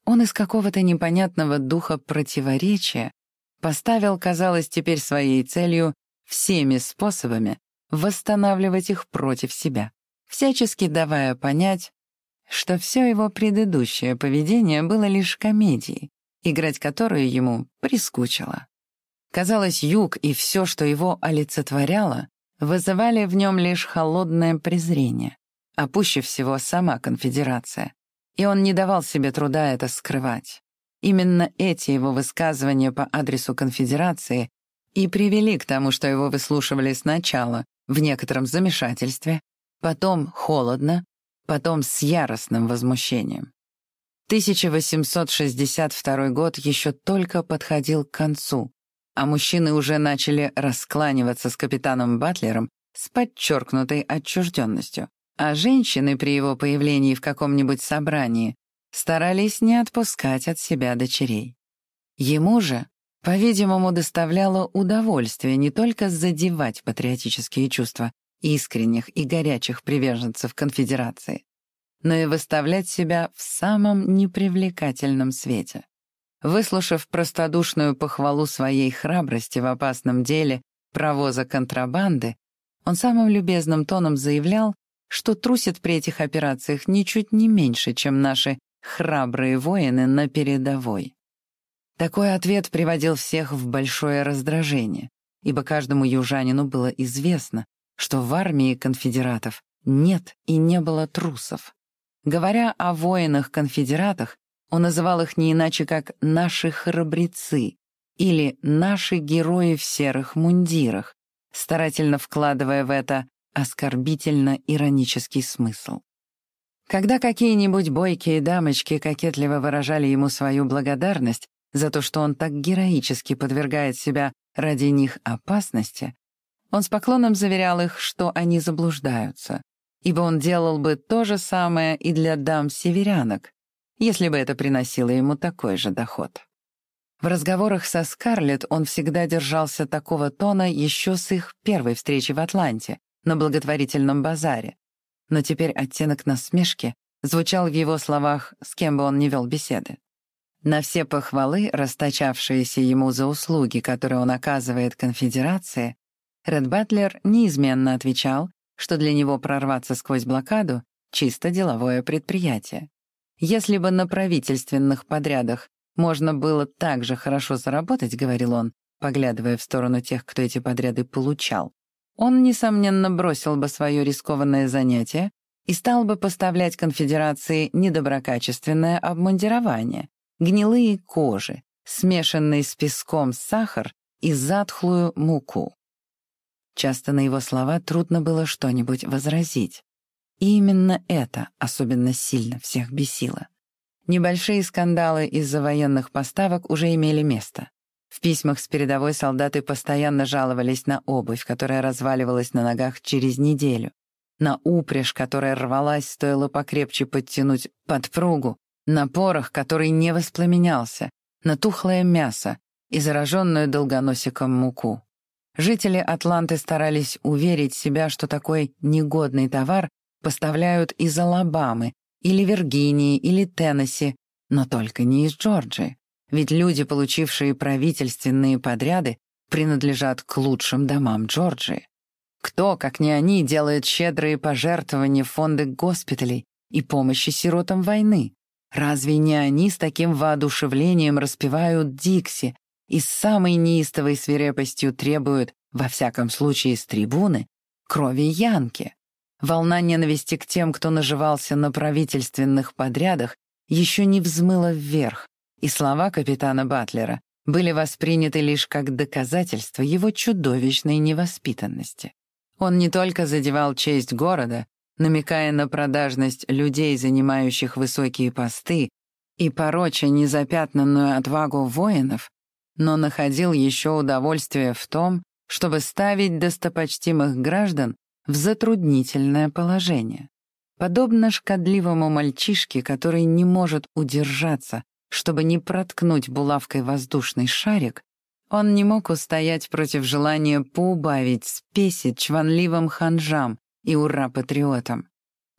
он из какого-то непонятного духа противоречия поставил, казалось, теперь своей целью всеми способами восстанавливать их против себя, всячески давая понять, что все его предыдущее поведение было лишь комедией, играть которую ему прискучило. Казалось, юг и все, что его олицетворяло, вызывали в нем лишь холодное презрение а пуще всего сама конфедерация. И он не давал себе труда это скрывать. Именно эти его высказывания по адресу конфедерации и привели к тому, что его выслушивали сначала в некотором замешательстве, потом холодно, потом с яростным возмущением. 1862 год еще только подходил к концу, а мужчины уже начали раскланиваться с капитаном Батлером с подчеркнутой отчужденностью, а женщины при его появлении в каком-нибудь собрании старались не отпускать от себя дочерей. Ему же, по-видимому, доставляло удовольствие не только задевать патриотические чувства искренних и горячих приверженцев конфедерации, но и выставлять себя в самом непривлекательном свете. Выслушав простодушную похвалу своей храбрости в опасном деле провоза контрабанды, он самым любезным тоном заявлял, что трусит при этих операциях ничуть не меньше, чем наши храбрые воины на передовой. Такой ответ приводил всех в большое раздражение, ибо каждому южанину было известно, что в армии конфедератов нет и не было трусов. Говоря о воинах-конфедератах, он называл их не иначе, как «наши храбрецы» или «наши герои в серых мундирах», старательно вкладывая в это оскорбительно-иронический смысл. Когда какие-нибудь бойкие дамочки кокетливо выражали ему свою благодарность за то, что он так героически подвергает себя ради них опасности, он с поклоном заверял их, что они заблуждаются, ибо он делал бы то же самое и для дам-северянок, если бы это приносило ему такой же доход. В разговорах со Скарлетт он всегда держался такого тона еще с их первой встречи в Атланте, на благотворительном базаре. Но теперь оттенок насмешки звучал в его словах, с кем бы он ни вел беседы. На все похвалы, расточавшиеся ему за услуги, которые он оказывает конфедерации, Ред Батлер неизменно отвечал, что для него прорваться сквозь блокаду — чисто деловое предприятие. Если бы на правительственных подрядах можно было так же хорошо заработать, говорил он, поглядывая в сторону тех, кто эти подряды получал, он, несомненно, бросил бы свое рискованное занятие и стал бы поставлять конфедерации недоброкачественное обмундирование, гнилые кожи, смешанный с песком сахар и затхлую муку. Часто на его слова трудно было что-нибудь возразить. И именно это особенно сильно всех бесило. Небольшие скандалы из-за военных поставок уже имели место. В письмах с передовой солдаты постоянно жаловались на обувь, которая разваливалась на ногах через неделю, на упряжь, которая рвалась, стоило покрепче подтянуть подпругу, на порох, который не воспламенялся, на тухлое мясо и зараженную долгоносиком муку. Жители Атланты старались уверить себя, что такой негодный товар поставляют из Алабамы, или Виргинии, или Теннесси, но только не из Джорджии. Ведь люди, получившие правительственные подряды, принадлежат к лучшим домам Джорджии. Кто, как не они, делает щедрые пожертвования в фонды госпиталей и помощи сиротам войны? Разве не они с таким воодушевлением распевают Дикси, и с самой неистовой свирепостью требуют, во всяком случае с трибуны, крови Янки. Волна ненависти к тем, кто наживался на правительственных подрядах, еще не взмыла вверх, и слова капитана Батлера были восприняты лишь как доказательство его чудовищной невоспитанности. Он не только задевал честь города, намекая на продажность людей, занимающих высокие посты, и пороча незапятнанную отвагу воинов, но находил еще удовольствие в том, чтобы ставить достопочтимых граждан в затруднительное положение. Подобно шкодливому мальчишке, который не может удержаться, чтобы не проткнуть булавкой воздушный шарик, он не мог устоять против желания поубавить спеси чванливым ханжам и ура-патриотам.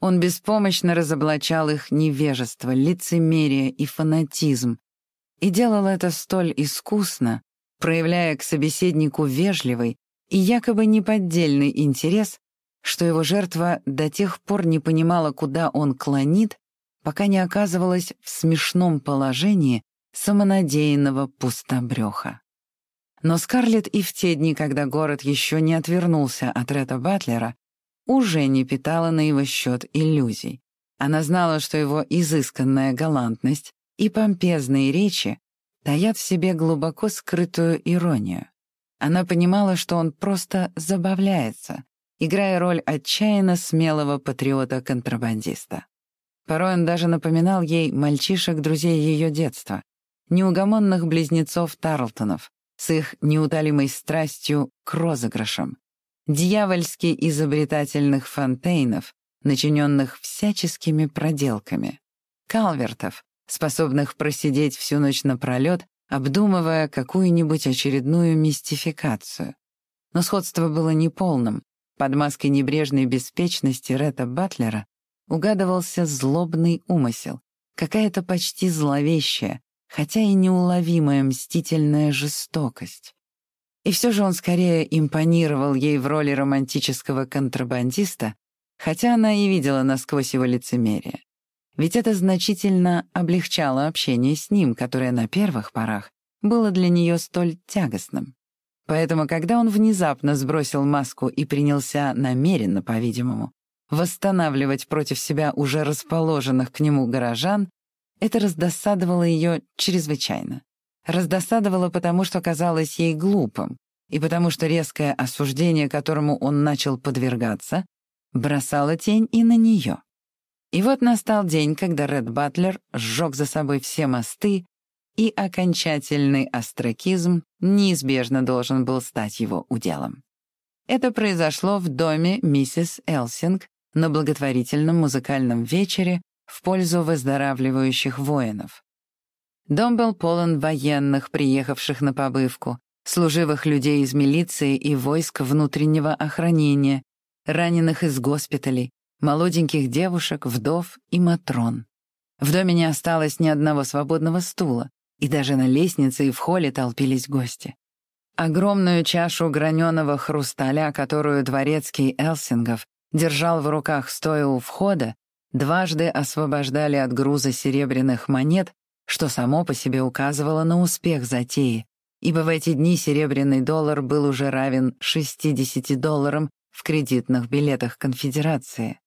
Он беспомощно разоблачал их невежество, лицемерие и фанатизм, и делал это столь искусно, проявляя к собеседнику вежливый и якобы неподдельный интерес, что его жертва до тех пор не понимала, куда он клонит, пока не оказывалась в смешном положении самонадеянного пустобреха. Но Скарлетт и в те дни, когда город еще не отвернулся от Ретта Батлера, уже не питала на его счет иллюзий. Она знала, что его изысканная галантность и помпезные речи таят в себе глубоко скрытую иронию. Она понимала, что он просто забавляется, играя роль отчаянно смелого патриота-контрабандиста. Порой он даже напоминал ей мальчишек-друзей ее детства, неугомонных близнецов Тарлтонов с их неутолимой страстью к розыгрышам, дьявольски изобретательных фонтейнов, начиненных всяческими проделками, калвертов, способных просидеть всю ночь напролет, обдумывая какую-нибудь очередную мистификацию. Но сходство было неполным. Под маской небрежной беспечности Ретта Батлера угадывался злобный умысел, какая-то почти зловещая, хотя и неуловимая мстительная жестокость. И все же он скорее импонировал ей в роли романтического контрабандиста, хотя она и видела насквозь его лицемерие. Ведь это значительно облегчало общение с ним, которое на первых порах было для нее столь тягостным. Поэтому, когда он внезапно сбросил маску и принялся намеренно, по-видимому, восстанавливать против себя уже расположенных к нему горожан, это раздосадовало ее чрезвычайно. Раздосадовало потому, что казалось ей глупым, и потому что резкое осуждение, которому он начал подвергаться, бросало тень и на нее. И вот настал день, когда Ред Батлер сжег за собой все мосты, и окончательный остракизм неизбежно должен был стать его уделом. Это произошло в доме миссис Элсинг на благотворительном музыкальном вечере в пользу выздоравливающих воинов. Дом был полон военных, приехавших на побывку, служивых людей из милиции и войск внутреннего охранения, раненых из госпиталей, молоденьких девушек, вдов и матрон. В доме не осталось ни одного свободного стула, и даже на лестнице и в холле толпились гости. Огромную чашу граненого хрусталя, которую дворецкий Элсингов держал в руках стоя у входа, дважды освобождали от груза серебряных монет, что само по себе указывало на успех затеи, ибо в эти дни серебряный доллар был уже равен 60 долларам в кредитных билетах конфедерации.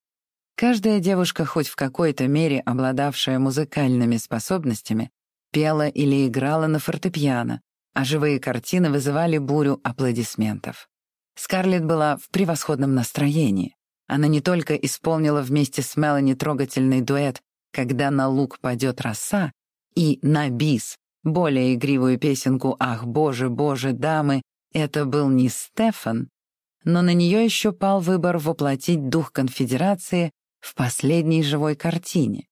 Каждая девушка, хоть в какой-то мере обладавшая музыкальными способностями, пела или играла на фортепиано, а живые картины вызывали бурю аплодисментов. Скарлетт была в превосходном настроении. Она не только исполнила вместе с Мелани трогательный дуэт «Когда на луг падет роса» и «На бис», более игривую песенку «Ах, боже, боже, дамы», это был не Стефан, но на нее еще пал выбор воплотить дух конфедерации в последней живой картине.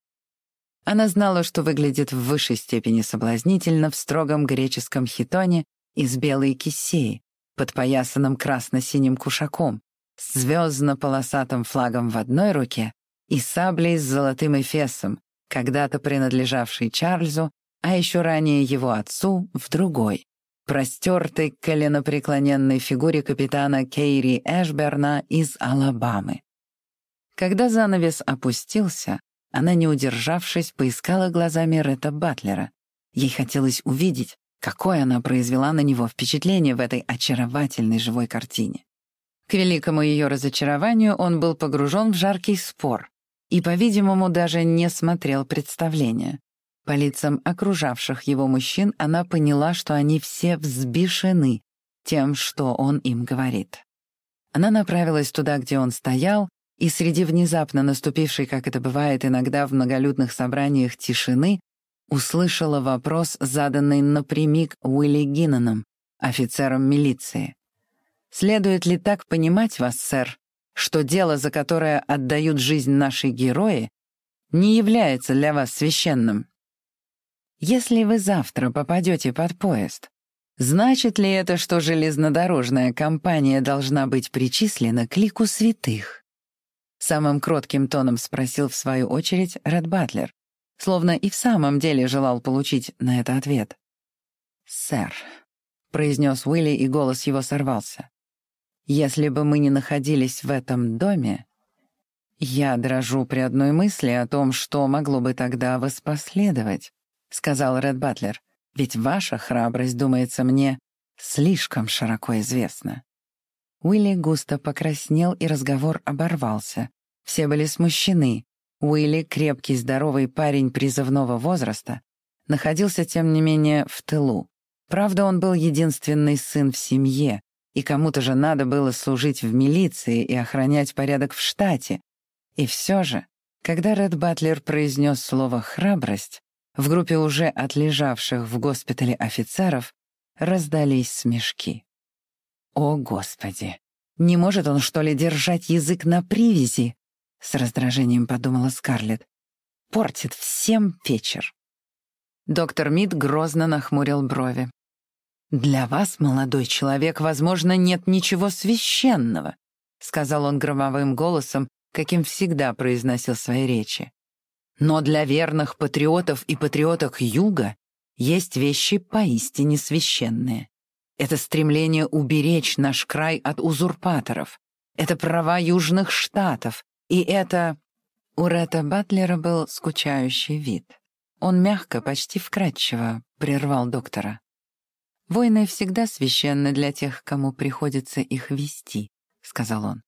Она знала, что выглядит в высшей степени соблазнительно в строгом греческом хитоне из белой кисеи, подпоясанном красно-синим кушаком, с звездно-полосатым флагом в одной руке и саблей с золотым эфесом, когда-то принадлежавшей Чарльзу, а еще ранее его отцу, в другой, простертой коленопреклоненной фигуре капитана Кейри Эшберна из Алабамы. Когда занавес опустился, она, не удержавшись, поискала глазами Ретта Батлера. Ей хотелось увидеть, какое она произвела на него впечатление в этой очаровательной живой картине. К великому ее разочарованию он был погружен в жаркий спор и, по-видимому, даже не смотрел представления. По лицам окружавших его мужчин она поняла, что они все взбешены тем, что он им говорит. Она направилась туда, где он стоял, и среди внезапно наступившей, как это бывает иногда в многолюдных собраниях, тишины, услышала вопрос, заданный напрямик Уилли Гинноном, офицером милиции. «Следует ли так понимать вас, сэр, что дело, за которое отдают жизнь наши герои, не является для вас священным? Если вы завтра попадете под поезд, значит ли это, что железнодорожная компания должна быть причислена к лику святых?» Самым кротким тоном спросил в свою очередь Ред Батлер, словно и в самом деле желал получить на это ответ. «Сэр», — произнес Уилли, и голос его сорвался, «если бы мы не находились в этом доме, я дрожу при одной мысли о том, что могло бы тогда воспоследовать», — сказал Ред Батлер, «ведь ваша храбрость, думается мне, слишком широко известна». Уилли густо покраснел, и разговор оборвался. Все были смущены. Уилли, крепкий, здоровый парень призывного возраста, находился, тем не менее, в тылу. Правда, он был единственный сын в семье, и кому-то же надо было служить в милиции и охранять порядок в штате. И все же, Когда Ред Батлер произнес слово «храбрость», в группе уже отлежавших в госпитале офицеров раздались смешки. «О, Господи! Не может он, что ли, держать язык на привязи?» — с раздражением подумала Скарлетт. «Портит всем вечер». Доктор Мид грозно нахмурил брови. «Для вас, молодой человек, возможно, нет ничего священного», — сказал он громовым голосом, каким всегда произносил свои речи. «Но для верных патриотов и патриоток Юга есть вещи поистине священные. Это стремление уберечь наш край от узурпаторов. Это права Южных Штатов. И это... У Ретта Батлера был скучающий вид. Он мягко, почти вкрадчиво прервал доктора. «Войны всегда священны для тех, кому приходится их вести», — сказал он.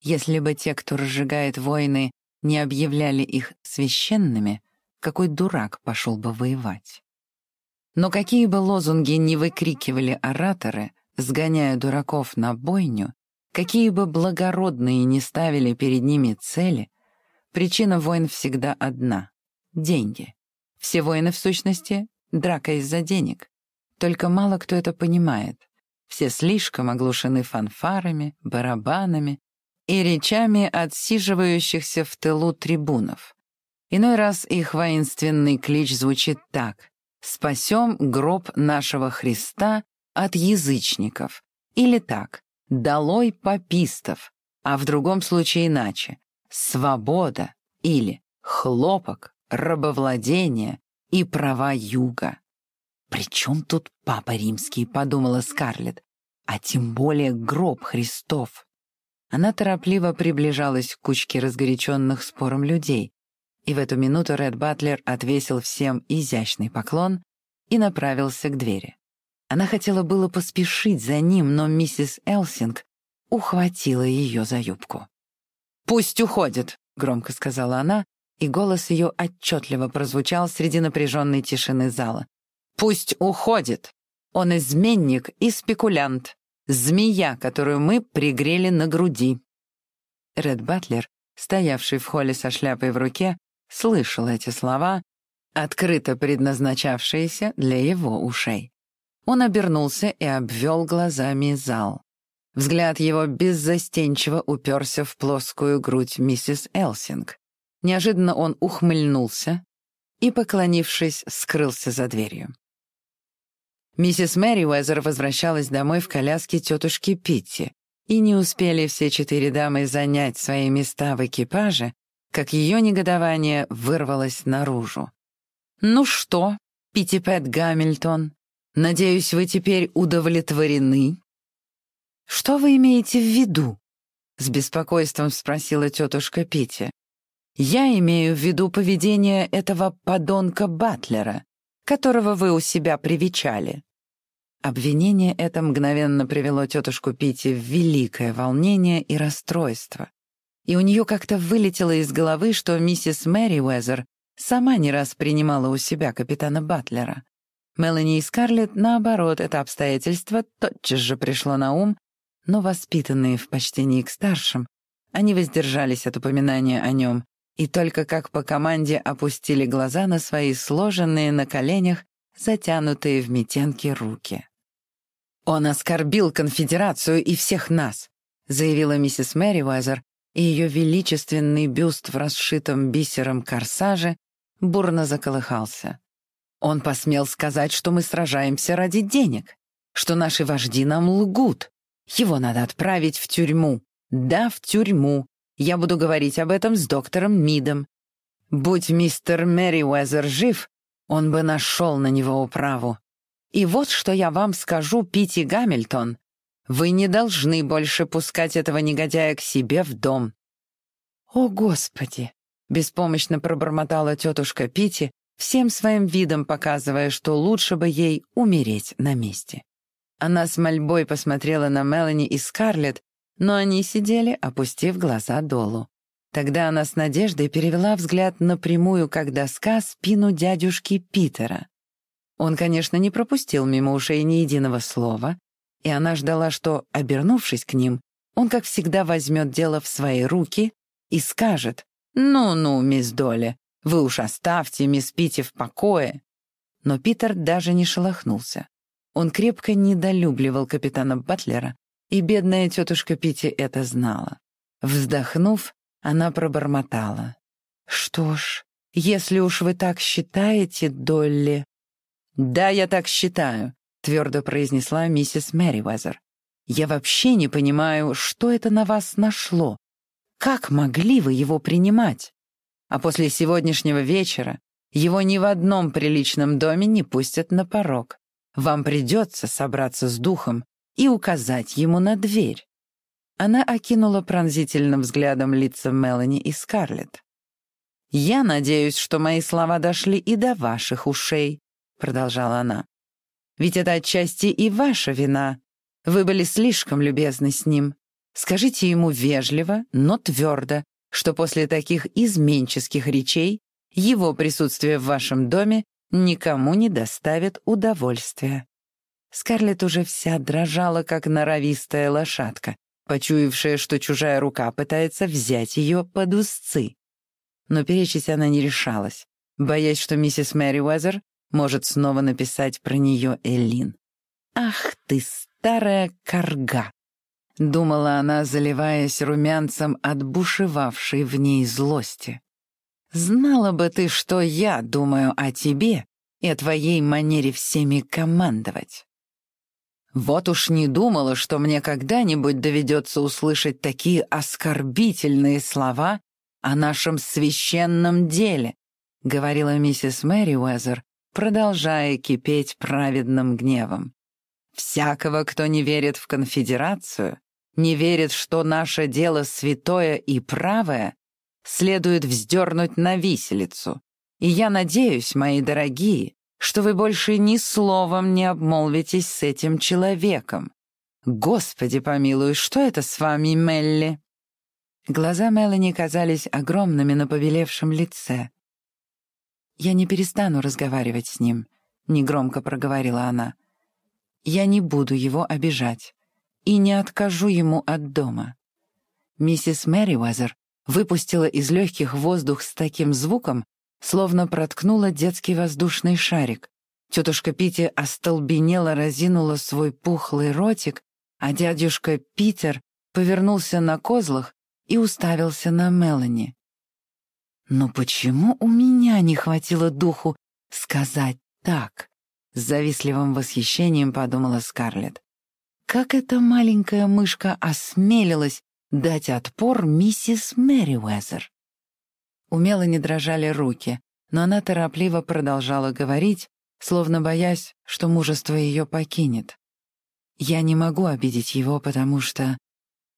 «Если бы те, кто разжигает войны, не объявляли их священными, какой дурак пошел бы воевать?» Но какие бы лозунги не выкрикивали ораторы, сгоняя дураков на бойню, какие бы благородные не ставили перед ними цели, причина войн всегда одна — деньги. Все войны, в сущности, — драка из-за денег. Только мало кто это понимает. Все слишком оглушены фанфарами, барабанами и речами отсиживающихся в тылу трибунов. Иной раз их воинственный клич звучит так спасем гроб нашего Христа от язычников. Или так, долой папистов, а в другом случае иначе, свобода или хлопок, рабовладение и права юга. «При тут Папа Римский?» — подумала Скарлетт. «А тем более гроб Христов». Она торопливо приближалась к кучке разгоряченных спором людей, и в эту минуту Ред Батлер отвесил всем изящный поклон и направился к двери. Она хотела было поспешить за ним, но миссис Элсинг ухватила ее за юбку. «Пусть уходит», — громко сказала она, и голос ее отчетливо прозвучал среди напряженной тишины зала. «Пусть уходит! Он изменник и спекулянт, змея, которую мы пригрели на груди». Ред Батлер, стоявший в холле со шляпой в руке, слышал эти слова, открыто предназначавшиеся для его ушей. Он обернулся и обвел глазами зал. Взгляд его беззастенчиво уперся в плоскую грудь миссис Элсинг. Неожиданно он ухмыльнулся и, поклонившись, скрылся за дверью. Миссис Мэри Уэзер возвращалась домой в коляске тетушки Питти, и не успели все четыре дамы занять свои места в экипаже, как ее негодование вырвалось наружу. «Ну что, Питтипэт Гамильтон, надеюсь, вы теперь удовлетворены?» «Что вы имеете в виду?» — с беспокойством спросила тетушка Питти. «Я имею в виду поведение этого подонка Батлера, которого вы у себя привечали». Обвинение это мгновенно привело тетушку Питти в великое волнение и расстройство и у нее как-то вылетело из головы, что миссис Мэри Уэзер сама не раз принимала у себя капитана Батлера. Мелани и Скарлетт, наоборот, это обстоятельство тотчас же пришло на ум, но воспитанные в почтении к старшим, они воздержались от упоминания о нем и только как по команде опустили глаза на свои сложенные на коленях, затянутые в метенки руки. «Он оскорбил конфедерацию и всех нас», заявила миссис Мэри Уэзер, и ее величественный бюст в расшитом бисером корсаже бурно заколыхался. Он посмел сказать, что мы сражаемся ради денег, что наши вожди нам лгут. Его надо отправить в тюрьму. Да, в тюрьму. Я буду говорить об этом с доктором Мидом. Будь мистер Мэриуэзер жив, он бы нашел на него управу. И вот что я вам скажу, Пити Гамильтон. Вы не должны больше пускать этого негодяя к себе в дом». «О, Господи!» — беспомощно пробормотала тетушка Пити, всем своим видом показывая, что лучше бы ей умереть на месте. Она с мольбой посмотрела на Мелани и Скарлетт, но они сидели, опустив глаза долу. Тогда она с надеждой перевела взгляд напрямую, как доска, спину дядюшки Питера. Он, конечно, не пропустил мимо ушей ни единого слова, и она ждала, что, обернувшись к ним, он, как всегда, возьмет дело в свои руки и скажет, «Ну-ну, мисс Долли, вы уж оставьте мисс Питти в покое». Но Питер даже не шелохнулся. Он крепко недолюбливал капитана Батлера, и бедная тетушка Питти это знала. Вздохнув, она пробормотала. «Что ж, если уж вы так считаете, Долли...» «Да, я так считаю», — твердо произнесла миссис Мэривезер. «Я вообще не понимаю, что это на вас нашло. Как могли вы его принимать? А после сегодняшнего вечера его ни в одном приличном доме не пустят на порог. Вам придется собраться с духом и указать ему на дверь». Она окинула пронзительным взглядом лица Мелани и Скарлетт. «Я надеюсь, что мои слова дошли и до ваших ушей», — продолжала она. «Ведь это отчасти и ваша вина. Вы были слишком любезны с ним. Скажите ему вежливо, но твердо, что после таких изменческих речей его присутствие в вашем доме никому не доставит удовольствия». Скарлетт уже вся дрожала, как норовистая лошадка, почуявшая, что чужая рука пытается взять ее под узцы. Но перечить она не решалась, боясь, что миссис Мэри Уэзер может снова написать про нее Эллин. «Ах ты, старая корга!» — думала она, заливаясь румянцем от бушевавшей в ней злости. «Знала бы ты, что я думаю о тебе и о твоей манере всеми командовать. Вот уж не думала, что мне когда-нибудь доведется услышать такие оскорбительные слова о нашем священном деле», — говорила миссис Мэри Уэзер, продолжая кипеть праведным гневом. «Всякого, кто не верит в конфедерацию, не верит, что наше дело святое и правое, следует вздернуть на виселицу. И я надеюсь, мои дорогие, что вы больше ни словом не обмолвитесь с этим человеком. Господи помилуй, что это с вами, Мелли?» Глаза Мелани казались огромными на побелевшем лице. «Я не перестану разговаривать с ним», — негромко проговорила она. «Я не буду его обижать и не откажу ему от дома». Миссис Мэривазер выпустила из легких воздух с таким звуком, словно проткнула детский воздушный шарик. Тетушка Пити остолбенело разинула свой пухлый ротик, а дядюшка Питер повернулся на козлах и уставился на Мелани. «Но почему у меня не хватило духу сказать так?» С завистливым восхищением подумала Скарлетт. Как эта маленькая мышка осмелилась дать отпор миссис Мэриуэзер? У Мелани дрожали руки, но она торопливо продолжала говорить, словно боясь, что мужество ее покинет. «Я не могу обидеть его, потому что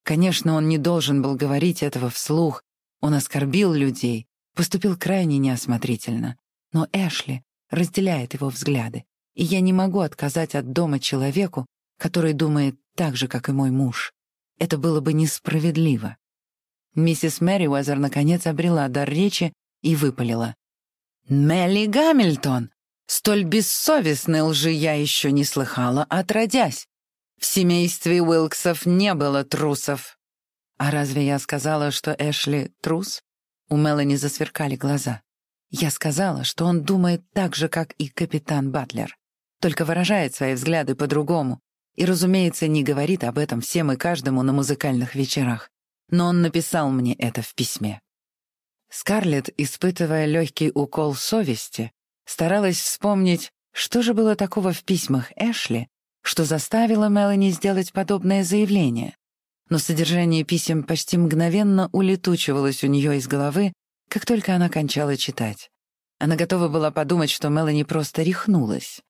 Конечно, он не должен был говорить этого вслух. Он оскорбил людей, поступил крайне неосмотрительно. Но Эшли разделяет его взгляды, и я не могу отказать от дома человеку, который думает так же, как и мой муж. Это было бы несправедливо. Миссис Мэриуэзер наконец обрела дар речи и выпалила. «Мелли Гамильтон! Столь бессовестной лжи я еще не слыхала, отродясь. В семействе Уилксов не было трусов. А разве я сказала, что Эшли трус? У Мелани засверкали глаза. Я сказала, что он думает так же, как и капитан Батлер, только выражает свои взгляды по-другому и, разумеется, не говорит об этом всем и каждому на музыкальных вечерах. Но он написал мне это в письме. Скарлетт, испытывая легкий укол совести, старалась вспомнить, что же было такого в письмах Эшли, что заставило Мелани сделать подобное заявление. Но содержание писем почти мгновенно улетучивалось у нее из головы, как только она кончала читать. Она готова была подумать, что Мелани просто рехнулась.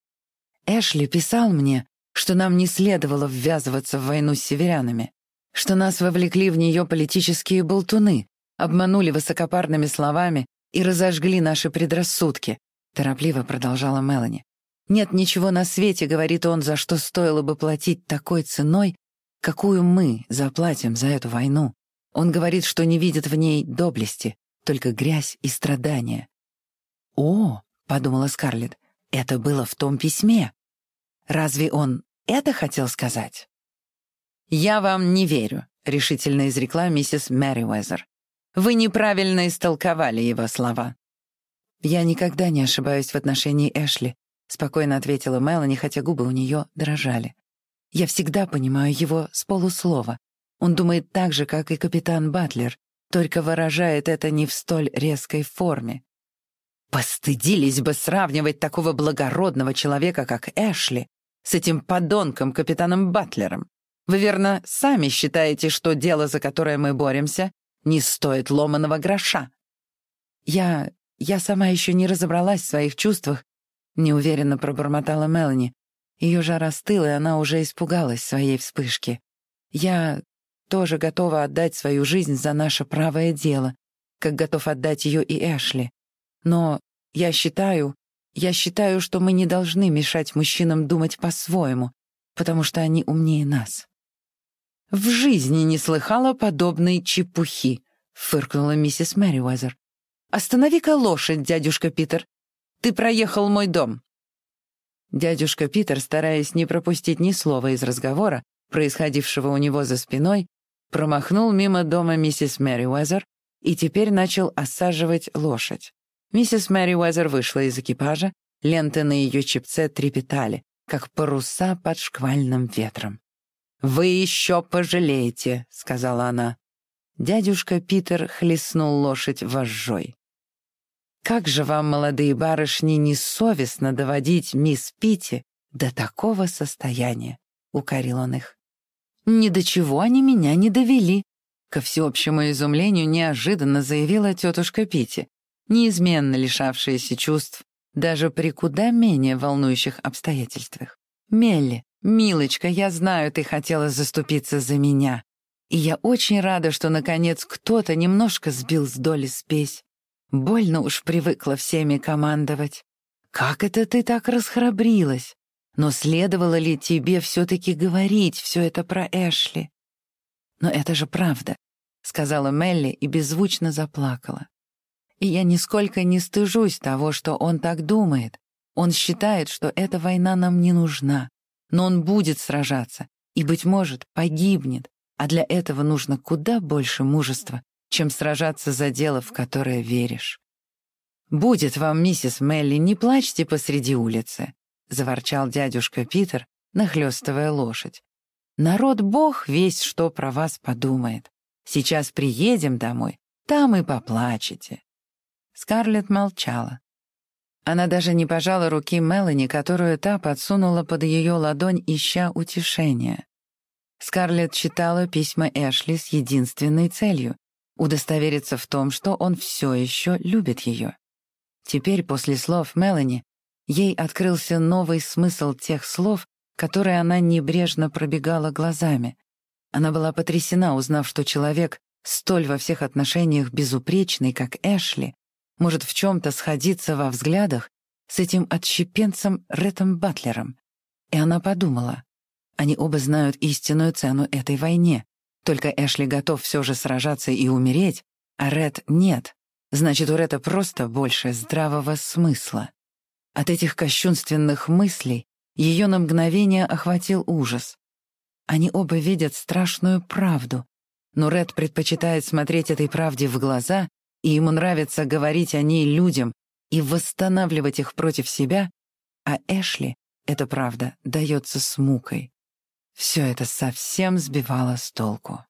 «Эшли писал мне, что нам не следовало ввязываться в войну с северянами, что нас вовлекли в нее политические болтуны, обманули высокопарными словами и разожгли наши предрассудки», — торопливо продолжала Мелани. Нет ничего на свете, говорит он, за что стоило бы платить такой ценой, какую мы заплатим за эту войну. Он говорит, что не видит в ней доблести, только грязь и страдания. «О», — подумала Скарлетт, — «это было в том письме. Разве он это хотел сказать?» «Я вам не верю», — решительно изрекла миссис Мэриуэзер. Вы неправильно истолковали его слова». «Я никогда не ошибаюсь в отношении Эшли», — спокойно ответила Мелани, хотя губы у нее дрожали. «Я всегда понимаю его с полуслова. Он думает так же, как и капитан Батлер, только выражает это не в столь резкой форме. Постыдились бы сравнивать такого благородного человека, как Эшли, с этим подонком, капитаном Батлером. Вы, верно, сами считаете, что дело, за которое мы боремся, не стоит ломаного гроша. Я... я сама еще не разобралась в своих чувствах, неуверенно пробормотала Мелани. Ее жар остыл, и она уже испугалась своей вспышки. Я тоже готова отдать свою жизнь за наше правое дело, как готов отдать ее и Эшли. Но я считаю, я считаю, что мы не должны мешать мужчинам думать по-своему, потому что они умнее нас. «В жизни не слыхала подобной чепухи», — фыркнула миссис Мэриуэзер. «Останови-ка лошадь, дядюшка Питер. Ты проехал мой дом». Дядюшка Питер, стараясь не пропустить ни слова из разговора, происходившего у него за спиной, промахнул мимо дома миссис Мэриуэзер и теперь начал осаживать лошадь. Миссис Мэриуэзер вышла из экипажа, ленты на ее чепце трепетали, как паруса под шквальным ветром. «Вы еще пожалеете», — сказала она. Дядюшка Питер хлестнул лошадь вожжой. «Как же вам, молодые барышни, несовестно доводить мисс Питти до такого состояния?» — укорил он их. «Ни до чего они меня не довели», — ко всеобщему изумлению неожиданно заявила тетушка Питти, неизменно лишавшаяся чувств даже при куда менее волнующих обстоятельствах. «Мелли, «Милочка, я знаю, ты хотела заступиться за меня. И я очень рада, что, наконец, кто-то немножко сбил с доли спесь. Больно уж привыкла всеми командовать. Как это ты так расхрабрилась? Но следовало ли тебе все-таки говорить все это про Эшли? Но это же правда, — сказала Мелли и беззвучно заплакала. И я нисколько не стыжусь того, что он так думает. Он считает, что эта война нам не нужна, но он будет сражаться и, быть может, погибнет, а для этого нужно куда больше мужества, чем сражаться за дело, в которое веришь. «Будет вам, миссис Мелли, не плачьте посреди улицы», — заворчал дядюшка Питер, нахлёстывая лошадь. «Народ Бог весь что про вас подумает. Сейчас приедем домой, там и поплачете». Скарлетт молчала. Она даже не пожала руки Мелани, которую та подсунула под ее ладонь, ища утешения. Скарлетт читала письма Эшли с единственной целью — удостовериться в том, что он все еще любит ее. Теперь, после слов Мелани, ей открылся новый смысл тех слов, которые она небрежно пробегала глазами. Она была потрясена, узнав, что человек, столь во всех отношениях безупречный, как Эшли, может в чем-то сходиться во взглядах с этим отщепенцем Рэтом Батлером. И она подумала, они оба знают истинную цену этой войне. Только Эшли готов все же сражаться и умереть, а Ред нет. Значит, у Рэта просто больше здравого смысла. От этих кощунственных мыслей ее на мгновение охватил ужас. Они оба видят страшную правду, но Ред предпочитает смотреть этой правде в глаза и ему нравится говорить о ней людям и восстанавливать их против себя, а Эшли, это правда, дается с мукой. Все это совсем сбивало с толку.